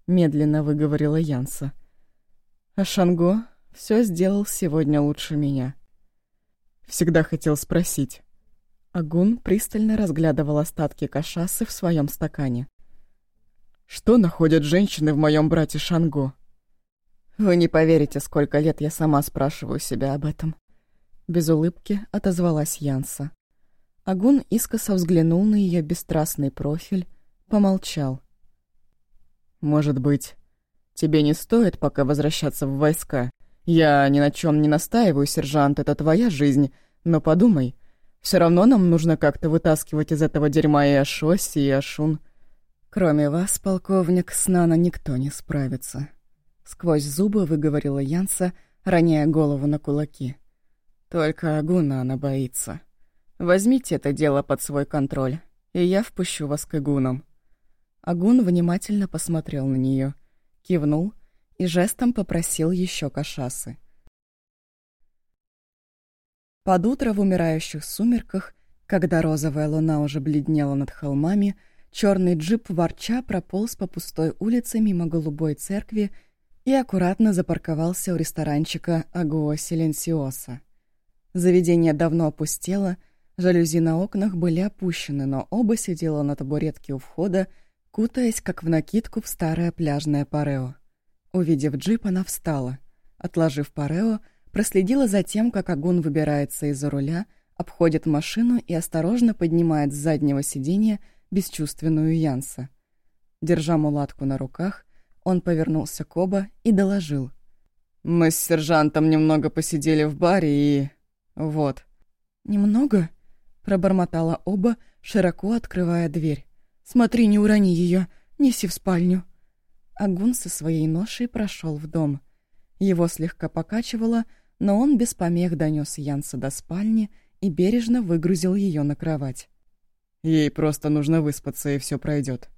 медленно выговорила Янса. «А Шанго все сделал сегодня лучше меня. Всегда хотел спросить». Агун пристально разглядывал остатки кашасы в своем стакане. «Что находят женщины в моем брате Шанго?» «Вы не поверите, сколько лет я сама спрашиваю себя об этом». Без улыбки отозвалась Янса. Агун искоса взглянул на ее бесстрастный профиль, помолчал. «Может быть, тебе не стоит пока возвращаться в войска? Я ни на чем не настаиваю, сержант, это твоя жизнь, но подумай, все равно нам нужно как-то вытаскивать из этого дерьма и Ашоси, и Ашун. Кроме вас, полковник, с Нана никто не справится». Сквозь зубы выговорила Янса, роняя голову на кулаки. «Только Агуна она боится. Возьмите это дело под свой контроль, и я впущу вас к Агунам». Агун внимательно посмотрел на нее, кивнул и жестом попросил еще кашасы. Под утро в умирающих сумерках, когда розовая луна уже бледнела над холмами, черный джип ворча прополз по пустой улице мимо голубой церкви и аккуратно запарковался у ресторанчика Агуа Силенсиоса. Заведение давно опустело, жалюзи на окнах были опущены, но оба сидела на табуретке у входа, кутаясь, как в накидку, в старое пляжное парео. Увидев джип, она встала. Отложив парео, проследила за тем, как огонь выбирается из-за руля, обходит машину и осторожно поднимает с заднего сиденья бесчувственную Янса. Держа мулатку на руках, он повернулся к Оба и доложил. «Мы с сержантом немного посидели в баре и... вот». «Немного?» — пробормотала Оба, широко открывая дверь. «Смотри, не урони ее, неси в спальню». Агун со своей ношей прошел в дом. Его слегка покачивало, но он без помех донес Янса до спальни и бережно выгрузил ее на кровать. «Ей просто нужно выспаться, и все пройдет.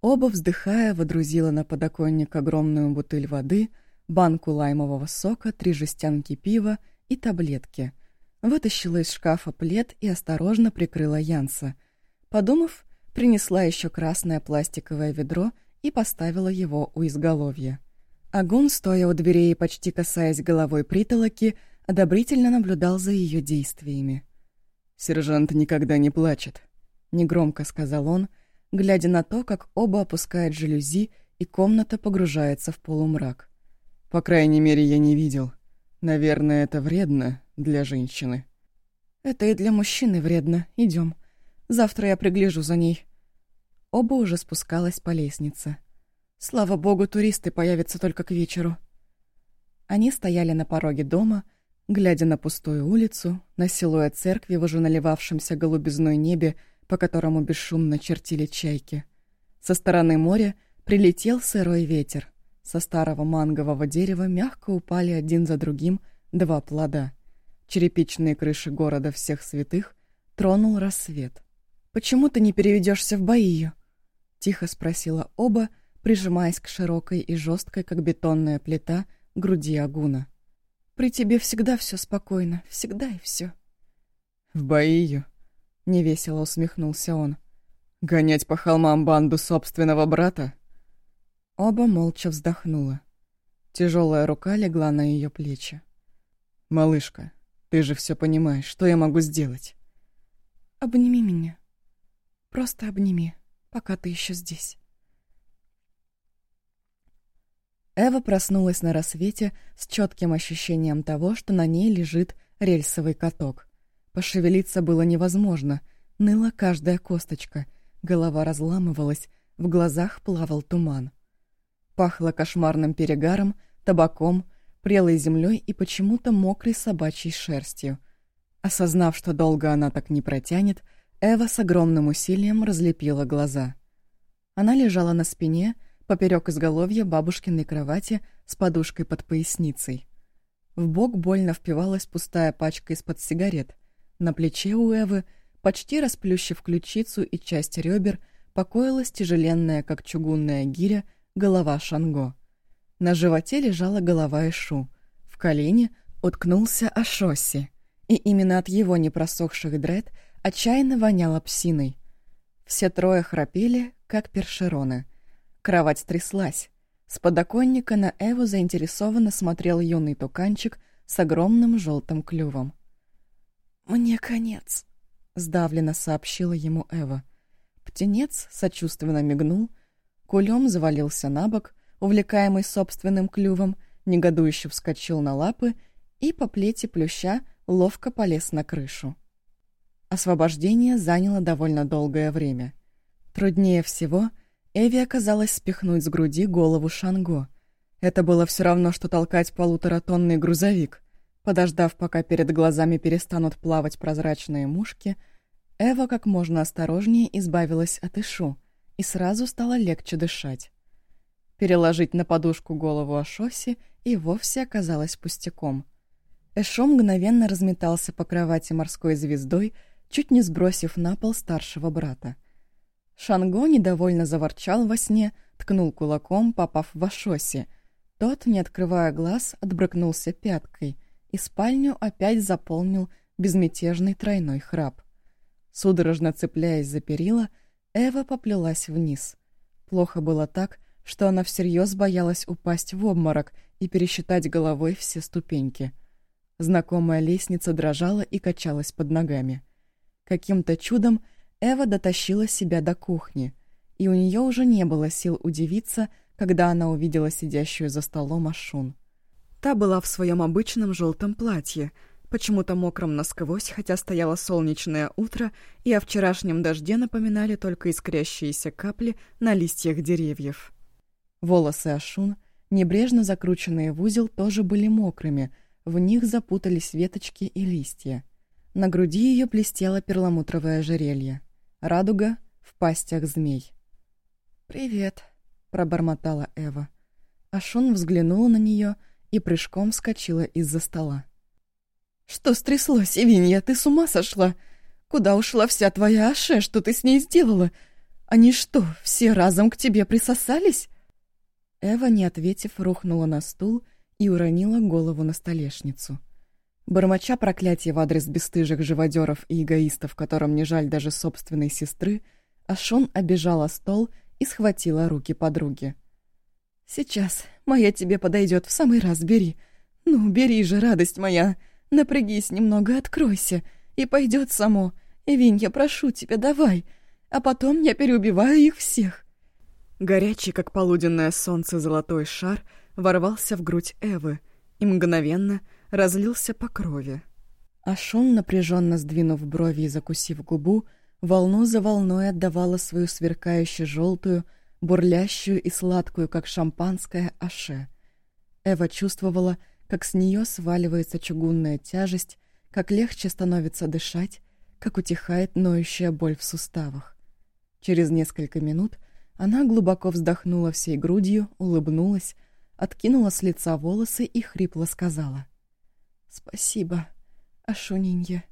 Оба, вздыхая, водрузила на подоконник огромную бутыль воды, банку лаймового сока, три жестянки пива и таблетки. Вытащила из шкафа плед и осторожно прикрыла Янса. Подумав, принесла еще красное пластиковое ведро и поставила его у изголовья. Агун, стоя у дверей и почти касаясь головой притолоки, одобрительно наблюдал за ее действиями. «Сержант никогда не плачет», — негромко сказал он, глядя на то, как оба опускают жалюзи, и комната погружается в полумрак. «По крайней мере, я не видел. Наверное, это вредно для женщины». «Это и для мужчины вредно. Идем. Завтра я пригляжу за ней». Оба уже спускалась по лестнице. Слава богу, туристы появятся только к вечеру. Они стояли на пороге дома, глядя на пустую улицу, на силуэт церкви в уже наливавшемся голубизной небе по которому бесшумно чертили чайки. Со стороны моря прилетел сырой ветер. Со старого мангового дерева мягко упали один за другим два плода. Черепичные крыши города всех святых тронул рассвет. «Почему ты не переведешься в Баию?» — тихо спросила оба, прижимаясь к широкой и жесткой, как бетонная плита, груди Агуна. «При тебе всегда все спокойно, всегда и все. «В Баию?» Невесело усмехнулся он. «Гонять по холмам банду собственного брата?» Оба молча вздохнула. Тяжелая рука легла на ее плечи. «Малышка, ты же все понимаешь, что я могу сделать?» «Обними меня. Просто обними, пока ты еще здесь». Эва проснулась на рассвете с четким ощущением того, что на ней лежит рельсовый каток. Пошевелиться было невозможно, ныла каждая косточка, голова разламывалась, в глазах плавал туман. Пахло кошмарным перегаром, табаком, прелой землей и почему-то мокрой собачьей шерстью. Осознав, что долго она так не протянет, Эва с огромным усилием разлепила глаза. Она лежала на спине, поперек изголовья бабушкиной кровати с подушкой под поясницей. В бок больно впивалась пустая пачка из-под сигарет — на плече у Эвы, почти расплющив ключицу и часть ребер, покоилась тяжеленная, как чугунная гиря, голова Шанго. На животе лежала голова Ишу. В колене уткнулся Ашоси. И именно от его непросохших дред отчаянно воняло псиной. Все трое храпели, как першероны. Кровать тряслась. С подоконника на Эву заинтересованно смотрел юный туканчик с огромным желтым клювом. «Мне конец», — сдавленно сообщила ему Эва. Птенец сочувственно мигнул, кулем завалился на бок, увлекаемый собственным клювом, негодующе вскочил на лапы и по плети плюща ловко полез на крышу. Освобождение заняло довольно долгое время. Труднее всего Эви оказалось спихнуть с груди голову Шанго. Это было все равно, что толкать полуторатонный грузовик. Подождав, пока перед глазами перестанут плавать прозрачные мушки, Эва как можно осторожнее избавилась от Ишу, и сразу стало легче дышать. Переложить на подушку голову Ашоси и вовсе оказалось пустяком. Эшо мгновенно разметался по кровати морской звездой, чуть не сбросив на пол старшего брата. Шанго недовольно заворчал во сне, ткнул кулаком, попав в Ашоси. Тот, не открывая глаз, отбрыкнулся пяткой, и спальню опять заполнил безмятежный тройной храп. Судорожно цепляясь за перила, Эва поплелась вниз. Плохо было так, что она всерьез боялась упасть в обморок и пересчитать головой все ступеньки. Знакомая лестница дрожала и качалась под ногами. Каким-то чудом Эва дотащила себя до кухни, и у нее уже не было сил удивиться, когда она увидела сидящую за столом Ашун. Та была в своем обычном желтом платье, почему-то мокром насквозь, хотя стояло солнечное утро, и о вчерашнем дожде напоминали только искрящиеся капли на листьях деревьев. Волосы Ашун, небрежно закрученные в узел, тоже были мокрыми, в них запутались веточки и листья. На груди ее блестело перламутровое ожерелье. Радуга в пастях змей. «Привет», — пробормотала Эва. Ашун взглянула на нее и прыжком вскочила из-за стола. «Что стряслось, Эвинья? Ты с ума сошла? Куда ушла вся твоя Аше? Что ты с ней сделала? Они что, все разом к тебе присосались?» Эва, не ответив, рухнула на стул и уронила голову на столешницу. Бормоча проклятие в адрес бесстыжих живодеров и эгоистов, которым не жаль даже собственной сестры, Ашон обижала стол и схватила руки подруги. «Сейчас моя тебе подойдет, в самый раз бери. Ну, бери же, радость моя. Напрягись немного, откройся, и пойдет само. Эвинь, я прошу тебя, давай. А потом я переубиваю их всех. Горячий, как полуденное солнце, золотой шар ворвался в грудь Эвы и мгновенно разлился по крови. Ашун, напряженно сдвинув брови и закусив губу, волну за волной отдавала свою сверкающую желтую, бурлящую и сладкую, как шампанское, аше. Эва чувствовала, как с нее сваливается чугунная тяжесть, как легче становится дышать, как утихает ноющая боль в суставах. Через несколько минут она глубоко вздохнула всей грудью, улыбнулась, откинула с лица волосы и хрипло сказала. «Спасибо, Ашунинья».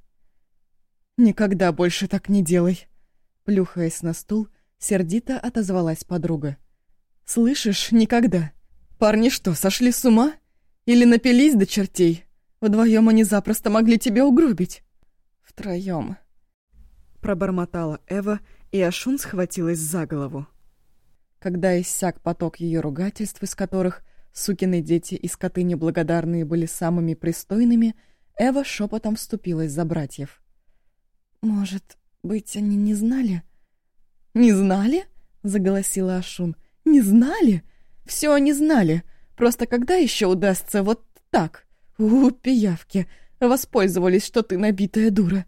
«Никогда больше так не делай!» Плюхаясь на стул, сердито отозвалась подруга. «Слышишь, никогда! Парни что, сошли с ума? Или напились до чертей? Вдвоем они запросто могли тебя угробить!» «Втроем!» Пробормотала Эва, и Ашун схватилась за голову. Когда иссяк поток ее ругательств, из которых сукины дети и скоты неблагодарные были самыми пристойными, Эва шепотом вступилась за братьев. «Может быть, они не знали?» «Не знали?» — заголосила Ашун. «Не знали? Все они знали. Просто когда еще удастся вот так? У, пиявки, воспользовались, что ты набитая дура.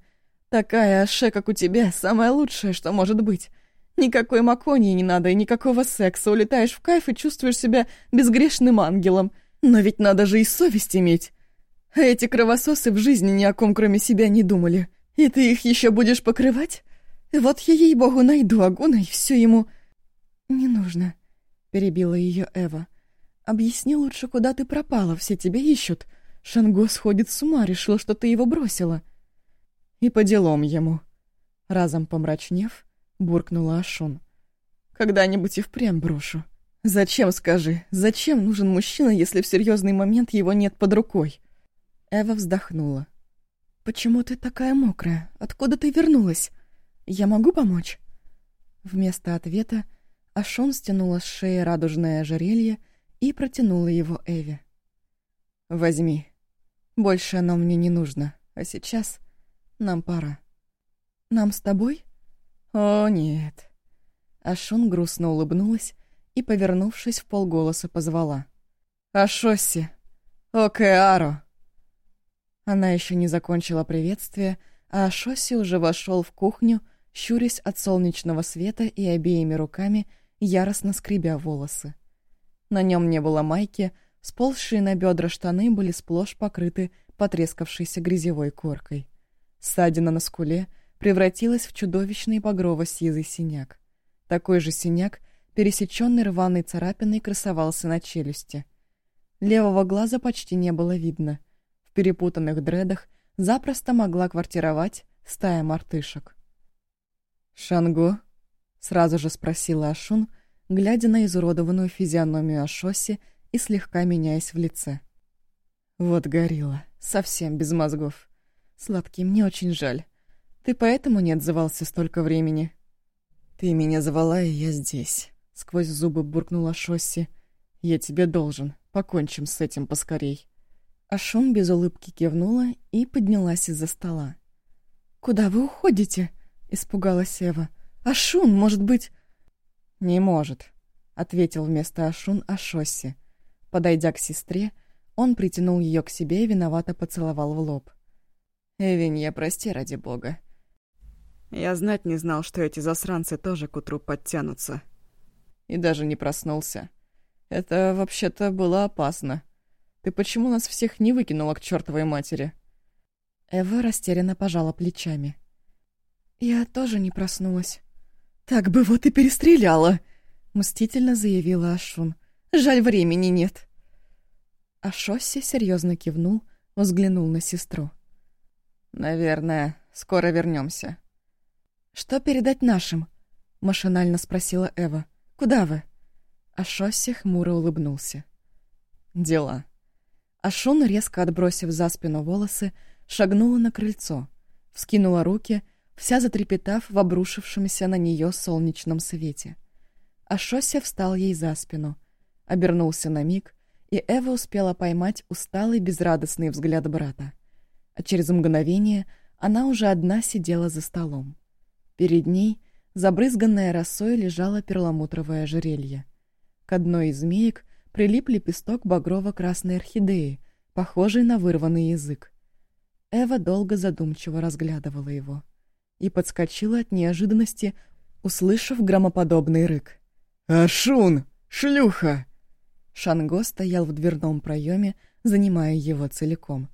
Такая Аше, как у тебя, самое лучшее, что может быть. Никакой маконии не надо и никакого секса. Улетаешь в кайф и чувствуешь себя безгрешным ангелом. Но ведь надо же и совесть иметь. А эти кровососы в жизни ни о ком кроме себя не думали. И ты их еще будешь покрывать? Вот я ей-богу найду Агуна и все ему... «Не нужно», — перебила ее Эва. «Объясни лучше, куда ты пропала, все тебя ищут. Шанго сходит с ума, решил, что ты его бросила». «И по делам ему». Разом помрачнев, — буркнула Ашун. «Когда-нибудь и впрямь брошу. Зачем, скажи, зачем нужен мужчина, если в серьезный момент его нет под рукой?» Эва вздохнула. «Почему ты такая мокрая? Откуда ты вернулась? Я могу помочь?» Вместо ответа Ашон стянула с шеи радужное ожерелье и протянула его Эве. «Возьми. Больше оно мне не нужно. А сейчас Нам пора». «Нам с тобой?» «О, нет». Ашун грустно улыбнулась и, повернувшись в полголоса, позвала. «Ашоси! Океаро!» Она еще не закончила приветствие, а Ашоси уже вошел в кухню, щурясь от солнечного света и обеими руками яростно скребя волосы. На нем не было майки, сползшие на бедра штаны были сплошь покрыты потрескавшейся грязевой коркой. Ссадина на скуле превратилась в чудовищный багрово-сизый синяк. Такой же синяк, пересеченный рваной царапиной, красовался на челюсти. Левого глаза почти не было видно. В перепутанных дредах запросто могла квартировать стая мартышек. «Шанго?» — сразу же спросила Ашун, глядя на изуродованную физиономию Ашоси и слегка меняясь в лице. «Вот горилла, совсем без мозгов. Сладкий, мне очень жаль. Ты поэтому не отзывался столько времени?» «Ты меня звала, и я здесь», — сквозь зубы буркнула Шосси. «Я тебе должен. Покончим с этим поскорей». Ашун без улыбки кивнула и поднялась из-за стола. «Куда вы уходите?» — испугалась Эва. «Ашун, может быть...» «Не может», — ответил вместо Ашун Ашосси. Подойдя к сестре, он притянул ее к себе и виновато поцеловал в лоб. «Эвинья, прости ради бога. Я знать не знал, что эти засранцы тоже к утру подтянутся. И даже не проснулся. Это вообще-то было опасно. Ты почему нас всех не выкинула к чертовой матери?» Эва растерянно пожала плечами. «Я тоже не проснулась». «Так бы вот и перестреляла!» — мстительно заявила Ашун. «Жаль, времени нет». Ашоси серьезно кивнул, взглянул на сестру. «Наверное, скоро вернемся. «Что передать нашим?» — машинально спросила Эва. «Куда вы?» Ашоси хмуро улыбнулся. «Дела». Ашун, резко отбросив за спину волосы, шагнула на крыльцо, вскинула руки — вся затрепетав в обрушившемся на нее солнечном свете. Ашося встал ей за спину, обернулся на миг, и Эва успела поймать усталый безрадостный взгляд брата. А через мгновение она уже одна сидела за столом. Перед ней, забрызганная росой, лежало перламутровое ожерелье. К одной из змеек прилип лепесток багрово-красной орхидеи, похожий на вырванный язык. Эва долго задумчиво разглядывала его и подскочила от неожиданности, услышав громоподобный рык. «Ашун! Шлюха!» Шанго стоял в дверном проеме, занимая его целиком.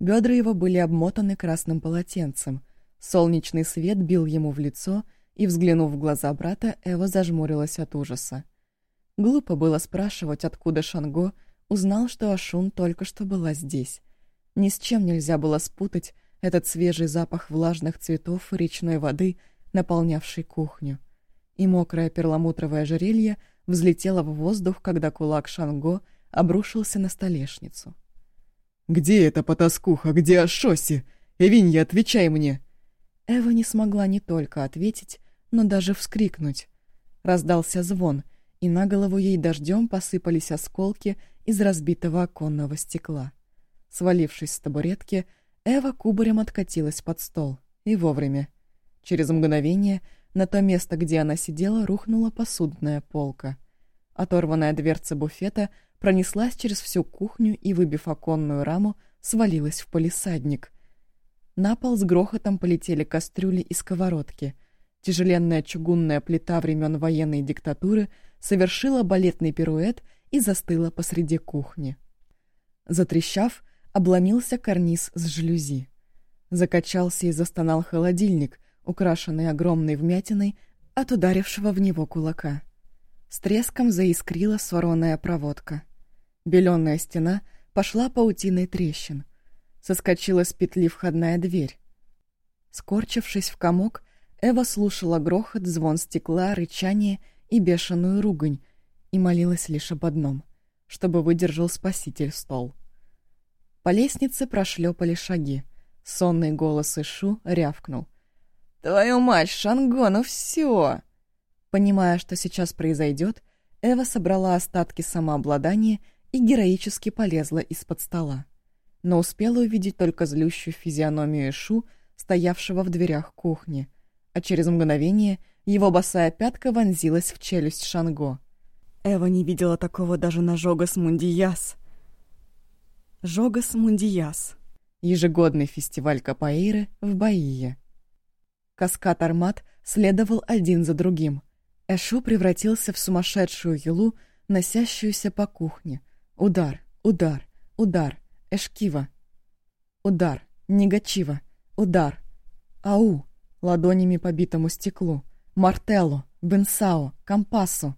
Бедра его были обмотаны красным полотенцем. Солнечный свет бил ему в лицо, и, взглянув в глаза брата, Эва зажмурилась от ужаса. Глупо было спрашивать, откуда Шанго узнал, что Ашун только что была здесь. Ни с чем нельзя было спутать этот свежий запах влажных цветов и речной воды, наполнявший кухню. И мокрое перламутровое ожерелье взлетело в воздух, когда кулак Шанго обрушился на столешницу. «Где эта потаскуха? Где Ашоси? Эвинья, отвечай мне!» Эва не смогла не только ответить, но даже вскрикнуть. Раздался звон, и на голову ей дождем посыпались осколки из разбитого оконного стекла. Свалившись с табуретки, Эва кубарем откатилась под стол. И вовремя. Через мгновение на то место, где она сидела, рухнула посудная полка. Оторванная дверца буфета пронеслась через всю кухню и, выбив оконную раму, свалилась в полисадник. На пол с грохотом полетели кастрюли и сковородки. Тяжеленная чугунная плита времен военной диктатуры совершила балетный пируэт и застыла посреди кухни. Затрещав, обломился карниз с жалюзи. Закачался и застонал холодильник, украшенный огромной вмятиной от ударившего в него кулака. С треском заискрила сваронная проводка. Белёная стена пошла паутиной трещин. Соскочила с петли входная дверь. Скорчившись в комок, Эва слушала грохот, звон стекла, рычание и бешеную ругань и молилась лишь об одном — чтобы выдержал спаситель стол. По лестнице прошлепали шаги. Сонный голос Ишу рявкнул. «Твою мать, Шанго, ну все!» Понимая, что сейчас произойдет, Эва собрала остатки самообладания и героически полезла из-под стола. Но успела увидеть только злющую физиономию Ишу стоявшего в дверях кухни, а через мгновение его босая пятка вонзилась в челюсть Шанго. Эва не видела такого даже на Жогас Мундияс. Жогас Мундияс. Ежегодный фестиваль капоэйры в Баие. Каскад Армат следовал один за другим. Эшу превратился в сумасшедшую елу, носящуюся по кухне. Удар, удар, удар, Эшкива. Удар, Негачива, удар. Ау, ладонями по битому стеклу. Мартеллу, Бенсао, Компасу.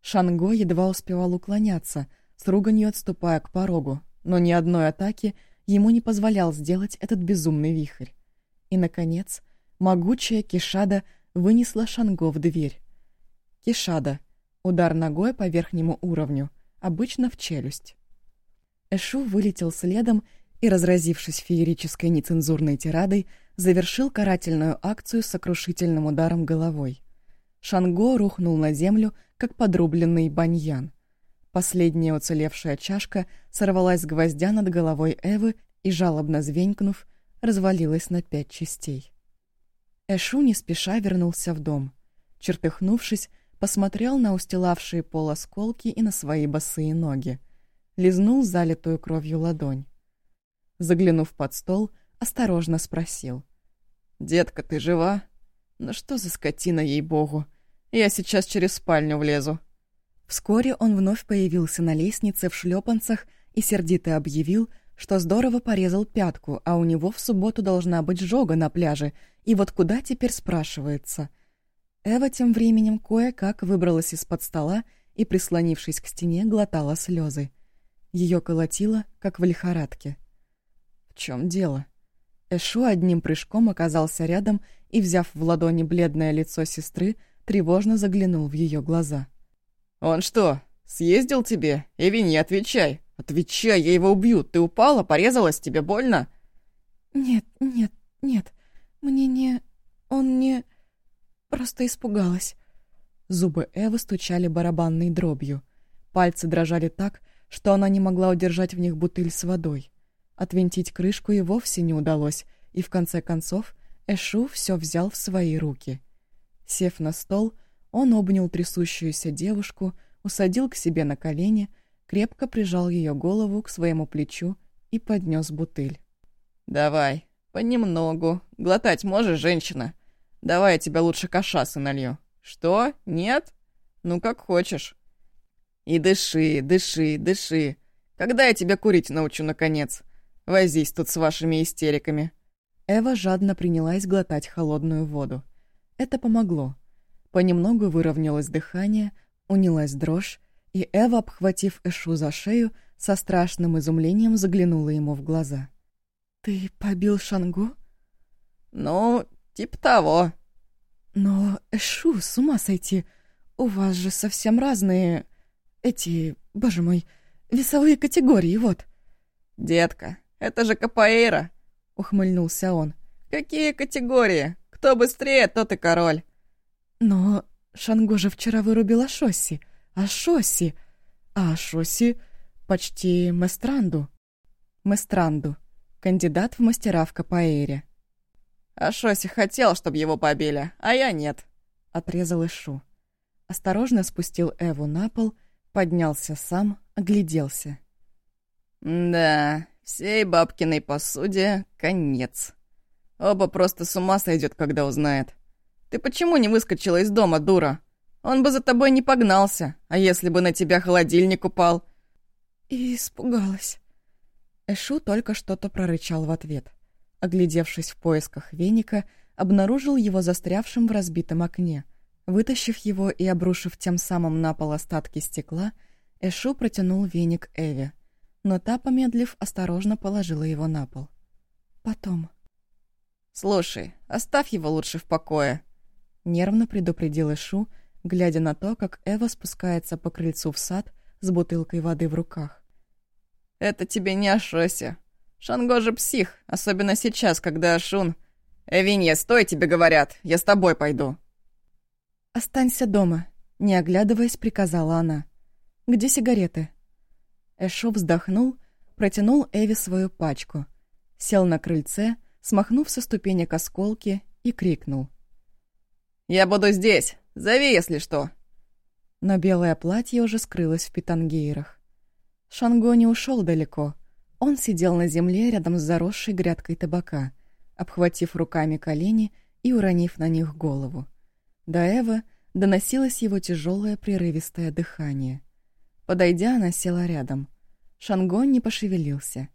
Шанго едва успевал уклоняться, с руганью отступая к порогу, но ни одной атаки ему не позволял сделать этот безумный вихрь. И, наконец, могучая Кишада вынесла Шанго в дверь. Кишада — удар ногой по верхнему уровню, обычно в челюсть. Эшу вылетел следом и, разразившись феерической нецензурной тирадой, завершил карательную акцию с сокрушительным ударом головой. Шанго рухнул на землю, как подрубленный баньян. Последняя уцелевшая чашка сорвалась с гвоздя над головой Эвы и, жалобно звенькнув, развалилась на пять частей. Эшу не спеша вернулся в дом. Чертыхнувшись, посмотрел на устилавшие пол осколки и на свои босые ноги. Лизнул залитую кровью ладонь. Заглянув под стол, осторожно спросил. «Детка, ты жива? Ну что за скотина, ей-богу? Я сейчас через спальню влезу». Вскоре он вновь появился на лестнице в шлепанцах и сердито объявил, что здорово порезал пятку, а у него в субботу должна быть жога на пляже, и вот куда теперь спрашивается — Эва тем временем кое-как выбралась из-под стола и, прислонившись к стене, глотала слезы. Ее колотило, как в лихорадке. В чем дело? Эшу одним прыжком оказался рядом и, взяв в ладони бледное лицо сестры, тревожно заглянул в ее глаза. «Он что, съездил тебе? Эви, не отвечай! Отвечай, я его убью! Ты упала, порезалась, тебе больно?» «Нет, нет, нет, мне не... он не...» Просто испугалась. Зубы Эвы стучали барабанной дробью. Пальцы дрожали так, что она не могла удержать в них бутыль с водой. Отвинтить крышку и вовсе не удалось, и в конце концов Эшу все взял в свои руки. Сев на стол, он обнял трясущуюся девушку, усадил к себе на колени, крепко прижал ее голову к своему плечу и поднес бутыль. «Давай, понемногу. Глотать можешь, женщина?» Давай я тебя лучше кашасы налью. Что? Нет? Ну, как хочешь. И дыши, дыши, дыши. Когда я тебя курить научу, наконец? Возись тут с вашими истериками». Эва жадно принялась глотать холодную воду. Это помогло. Понемногу выровнялось дыхание, унялась дрожь, и Эва, обхватив Эшу за шею, со страшным изумлением заглянула ему в глаза. «Ты побил Шангу?» «Ну, «Типа того». «Но, Эшу, с ума сойти. У вас же совсем разные... Эти, боже мой, весовые категории, вот». «Детка, это же капоэйра», — ухмыльнулся он. «Какие категории? Кто быстрее, тот и король». «Но Шанго же вчера вырубила Шосси. А Шосси... А Шосси почти Местранду». Местранду. Кандидат в мастера в капоэйре. А Шоси хотел, чтобы его побили, а я нет», — отрезал Ишу. Осторожно спустил Эву на пол, поднялся сам, огляделся. «Да, всей бабкиной посуде конец. Оба просто с ума сойдет, когда узнает. Ты почему не выскочила из дома, дура? Он бы за тобой не погнался, а если бы на тебя холодильник упал?» И испугалась. Эшу только что-то прорычал в ответ оглядевшись в поисках веника, обнаружил его застрявшим в разбитом окне. Вытащив его и обрушив тем самым на пол остатки стекла, Эшу протянул веник Эве, но та, помедлив, осторожно положила его на пол. «Потом». «Слушай, оставь его лучше в покое», — нервно предупредил Эшу, глядя на то, как Эва спускается по крыльцу в сад с бутылкой воды в руках. «Это тебе не о Шосе. Шанго же псих, особенно сейчас, когда Шун... «Эвинья, стой, тебе говорят, я с тобой пойду». «Останься дома», — не оглядываясь, приказала она. «Где сигареты?» Эшу вздохнул, протянул Эви свою пачку. Сел на крыльце, смахнув со ступенек осколки, и крикнул. «Я буду здесь! Зови, если что!» Но белое платье уже скрылось в питангейрах. Шанго не ушел далеко. Он сидел на земле рядом с заросшей грядкой табака, обхватив руками колени и уронив на них голову. До Эва доносилось его тяжелое прерывистое дыхание. Подойдя, она села рядом. Шанго не пошевелился.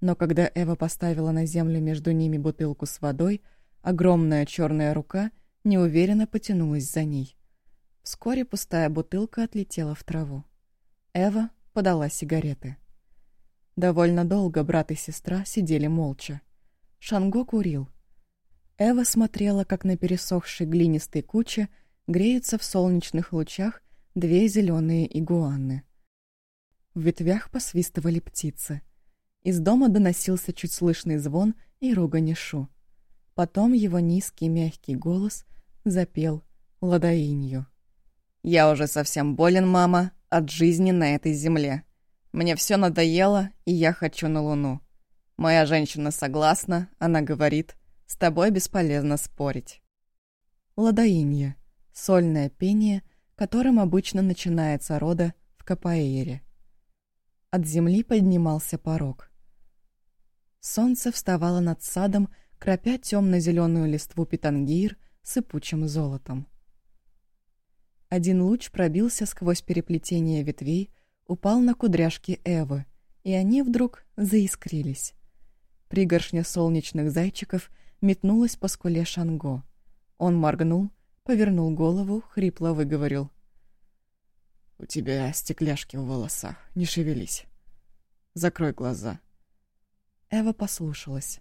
Но когда Эва поставила на землю между ними бутылку с водой, огромная черная рука неуверенно потянулась за ней. Вскоре пустая бутылка отлетела в траву. Эва подала сигареты. Довольно долго брат и сестра сидели молча. Шанго курил. Эва смотрела, как на пересохшей глинистой куче греются в солнечных лучах две зеленые игуаны. В ветвях посвистывали птицы. Из дома доносился чуть слышный звон и ругань Шу. Потом его низкий мягкий голос запел ладоинью. «Я уже совсем болен, мама, от жизни на этой земле. Мне все надоело, и я хочу на Луну. Моя женщина согласна, она говорит, с тобой бесполезно спорить». Ладоинья — сольное пение, которым обычно начинается рода в Капаэре. От земли поднимался порог. Солнце вставало над садом, кропя темно-зеленую листву питангир сыпучим золотом. Один луч пробился сквозь переплетение ветвей, упал на кудряшки Эвы, и они вдруг заискрились. Пригоршня солнечных зайчиков метнулась по скуле Шанго. Он моргнул, повернул голову, хрипло выговорил. «У тебя стекляшки в волосах, не шевелись. Закрой глаза». Эва послушалась.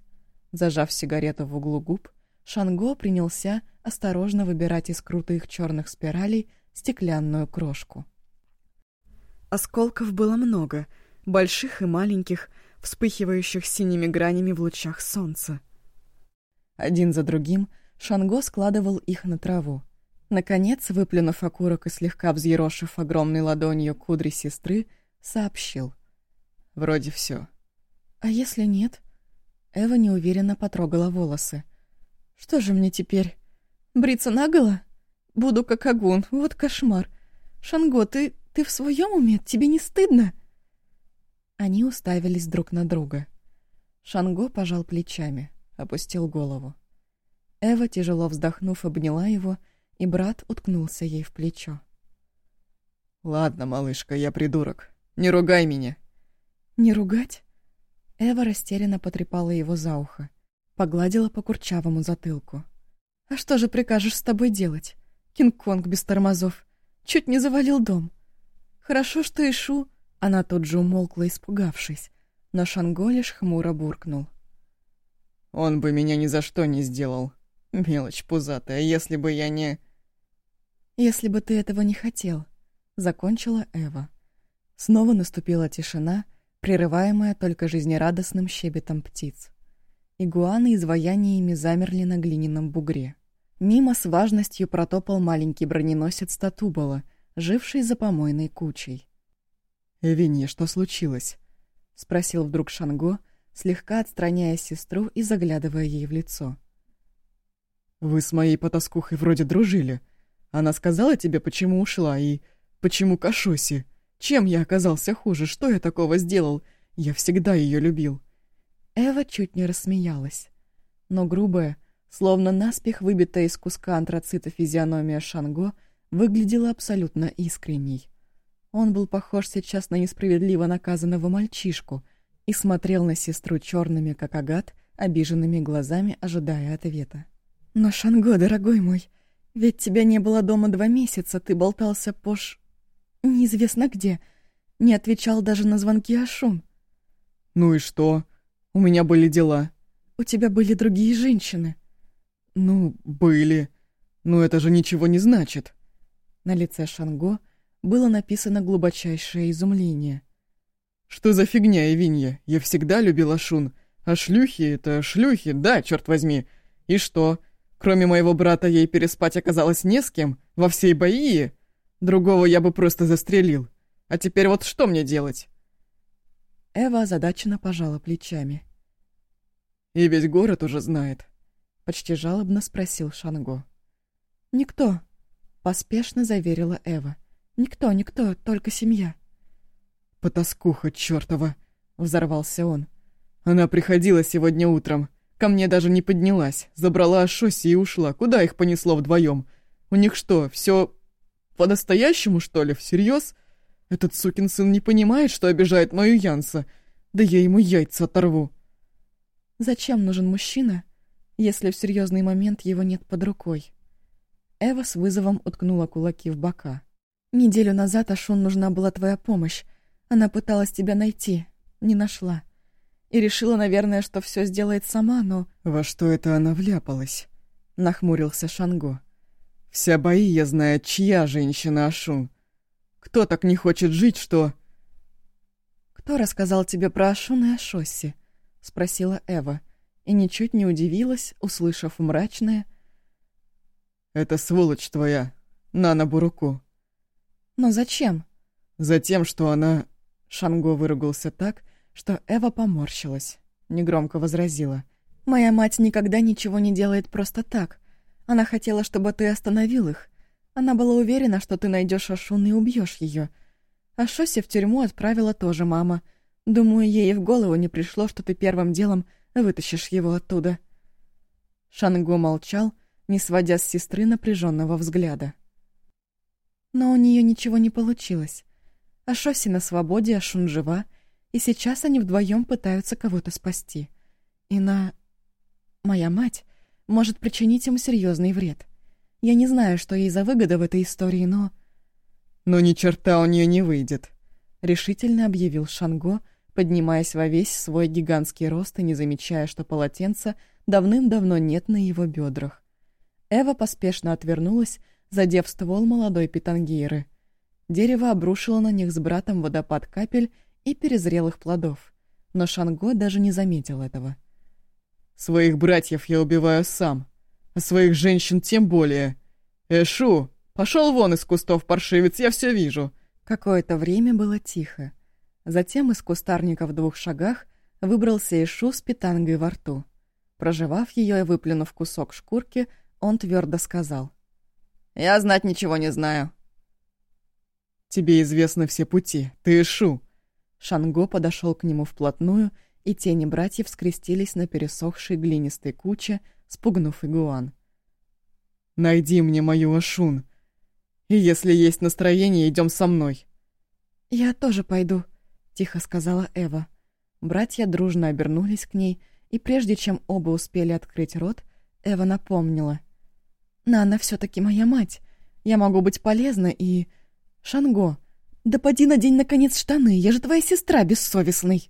Зажав сигарету в углу губ, Шанго принялся осторожно выбирать из крутых черных спиралей стеклянную крошку. Осколков было много, больших и маленьких, вспыхивающих синими гранями в лучах солнца. Один за другим Шанго складывал их на траву. Наконец, выплюнув окурок и слегка взъерошив огромной ладонью кудри сестры, сообщил. «Вроде все. «А если нет?» Эва неуверенно потрогала волосы. «Что же мне теперь? Бриться наголо? Буду как огонь, вот кошмар. Шанго, ты, ты в своем уме? Тебе не стыдно?» Они уставились друг на друга. Шанго пожал плечами, опустил голову. Эва, тяжело вздохнув, обняла его, и брат уткнулся ей в плечо. «Ладно, малышка, я придурок. Не ругай меня». «Не ругать?» Эва растерянно потрепала его за ухо, погладила по курчавому затылку. «А что же прикажешь с тобой делать? Кинг-Конг без тормозов. Чуть не завалил дом. Хорошо, что Ишу...» Она тут же умолкла, испугавшись, но Шанго лишь хмуро буркнул. «Он бы меня ни за что не сделал. Мелочь пузатая, если бы я не...» «Если бы ты этого не хотел», — закончила Эва. Снова наступила тишина, — прерываемая только жизнерадостным щебетом птиц. Игуаны изваяниями замерли на глиняном бугре. Мимо с важностью протопал маленький броненосец Татубала, живший за помойной кучей. «Эвинья, что случилось?» — спросил вдруг Шанго, слегка отстраняя сестру и заглядывая ей в лицо. «Вы с моей потаскухой вроде дружили. Она сказала тебе, почему ушла и почему Кашоси?» Чем я оказался хуже? Что я такого сделал? Я всегда ее любил». Эва чуть не рассмеялась. Но грубая, словно наспех выбитая из куска антрацита физиономия Шанго, выглядела абсолютно искренней. Он был похож сейчас на несправедливо наказанного мальчишку и смотрел на сестру черными, как агат, обиженными глазами, ожидая ответа. «Но, Шанго, дорогой мой, ведь тебя не было дома два месяца, ты болтался пош неизвестно где. Не отвечал даже на звонки Ашун. «Ну и что? У меня были дела». «У тебя были другие женщины». «Ну, были. Но это же ничего не значит». На лице Шанго было написано глубочайшее изумление. «Что за фигня, Эвинья? Я всегда любила Шун. А шлюхи — это шлюхи, да, черт возьми. И что? Кроме моего брата ей переспать оказалось не с кем? Во всей Баии?» Другого я бы просто застрелил. А теперь вот что мне делать?» Эва озадаченно пожала плечами. И весь город уже знает. Почти жалобно спросил Шанго. «Никто», — поспешно заверила Эва. «Никто, никто, только семья». «Потаскуха чёртова!» — взорвался он. «Она приходила сегодня утром. Ко мне даже не поднялась. Забрала Ашоси и ушла. Куда их понесло вдвоем? У них что, все по-настоящему, что ли? Всерьез? Этот сукин сын не понимает, что обижает мою Янса. Да я ему яйца оторву». «Зачем нужен мужчина, если в серьезный момент его нет под рукой?» Эва с вызовом уткнула кулаки в бока. «Неделю назад Ашун нужна была твоя помощь. Она пыталась тебя найти, не нашла. И решила, наверное, что все сделает сама, но...» «Во что это она вляпалась?» — нахмурился Шанго. «Вся я знает, чья женщина Ашун. Кто так не хочет жить, что...» «Кто рассказал тебе про Ашун и Ашосси?» — спросила Эва, и ничуть не удивилась, услышав мрачное — «Это сволочь твоя, Нана Буруку». «Но зачем?» «Затем, что она...» Шанго выругался так, что Эва поморщилась. Негромко возразила. «Моя мать никогда ничего не делает просто так. Она хотела, чтобы ты остановил их. Она была уверена, что ты найдешь Ашун и убьешь ее. А Шоси в тюрьму отправила тоже мама. Думаю, ей в голову не пришло, что ты первым делом вытащишь его оттуда». Шанго молчал, не сводя с сестры напряженного взгляда. Но у нее ничего не получилось. А Шоси на свободе, а Шун жива, и сейчас они вдвоем пытаются кого-то спасти. И на... Моя мать может причинить ему серьезный вред. Я не знаю, что ей за выгода в этой истории, но... «Но ни черта у нее не выйдет», — решительно объявил Шанго, поднимаясь во весь свой гигантский рост и не замечая, что полотенца давным-давно нет на его бедрах. Эва поспешно отвернулась, задев ствол молодой питангиры. Дерево обрушило на них с братом водопад капель и перезрелых плодов. Но Шанго даже не заметил этого. «Своих братьев я убиваю сам, а своих женщин тем более. Эшу, пошел вон из кустов, паршивец, я все вижу!» Какое-то время было тихо. Затем из кустарника в двух шагах выбрался Эшу с питангой во рту. Прожевав ее и выплюнув кусок шкурки, он твердо сказал. «Я знать ничего не знаю». «Тебе известны все пути. Ты Ишу». Шанго подошел к нему вплотную, и тени братьев скрестились на пересохшей глинистой куче, спугнув игуан. «Найди мне мою Ашун. И если есть настроение, идем со мной». «Я тоже пойду», — тихо сказала Эва. Братья дружно обернулись к ней, и прежде чем оба успели открыть рот, Эва напомнила. Нана все таки моя мать. Я могу быть полезна и... Шанго, да поди надень наконец штаны, я же твоя сестра бессовестный.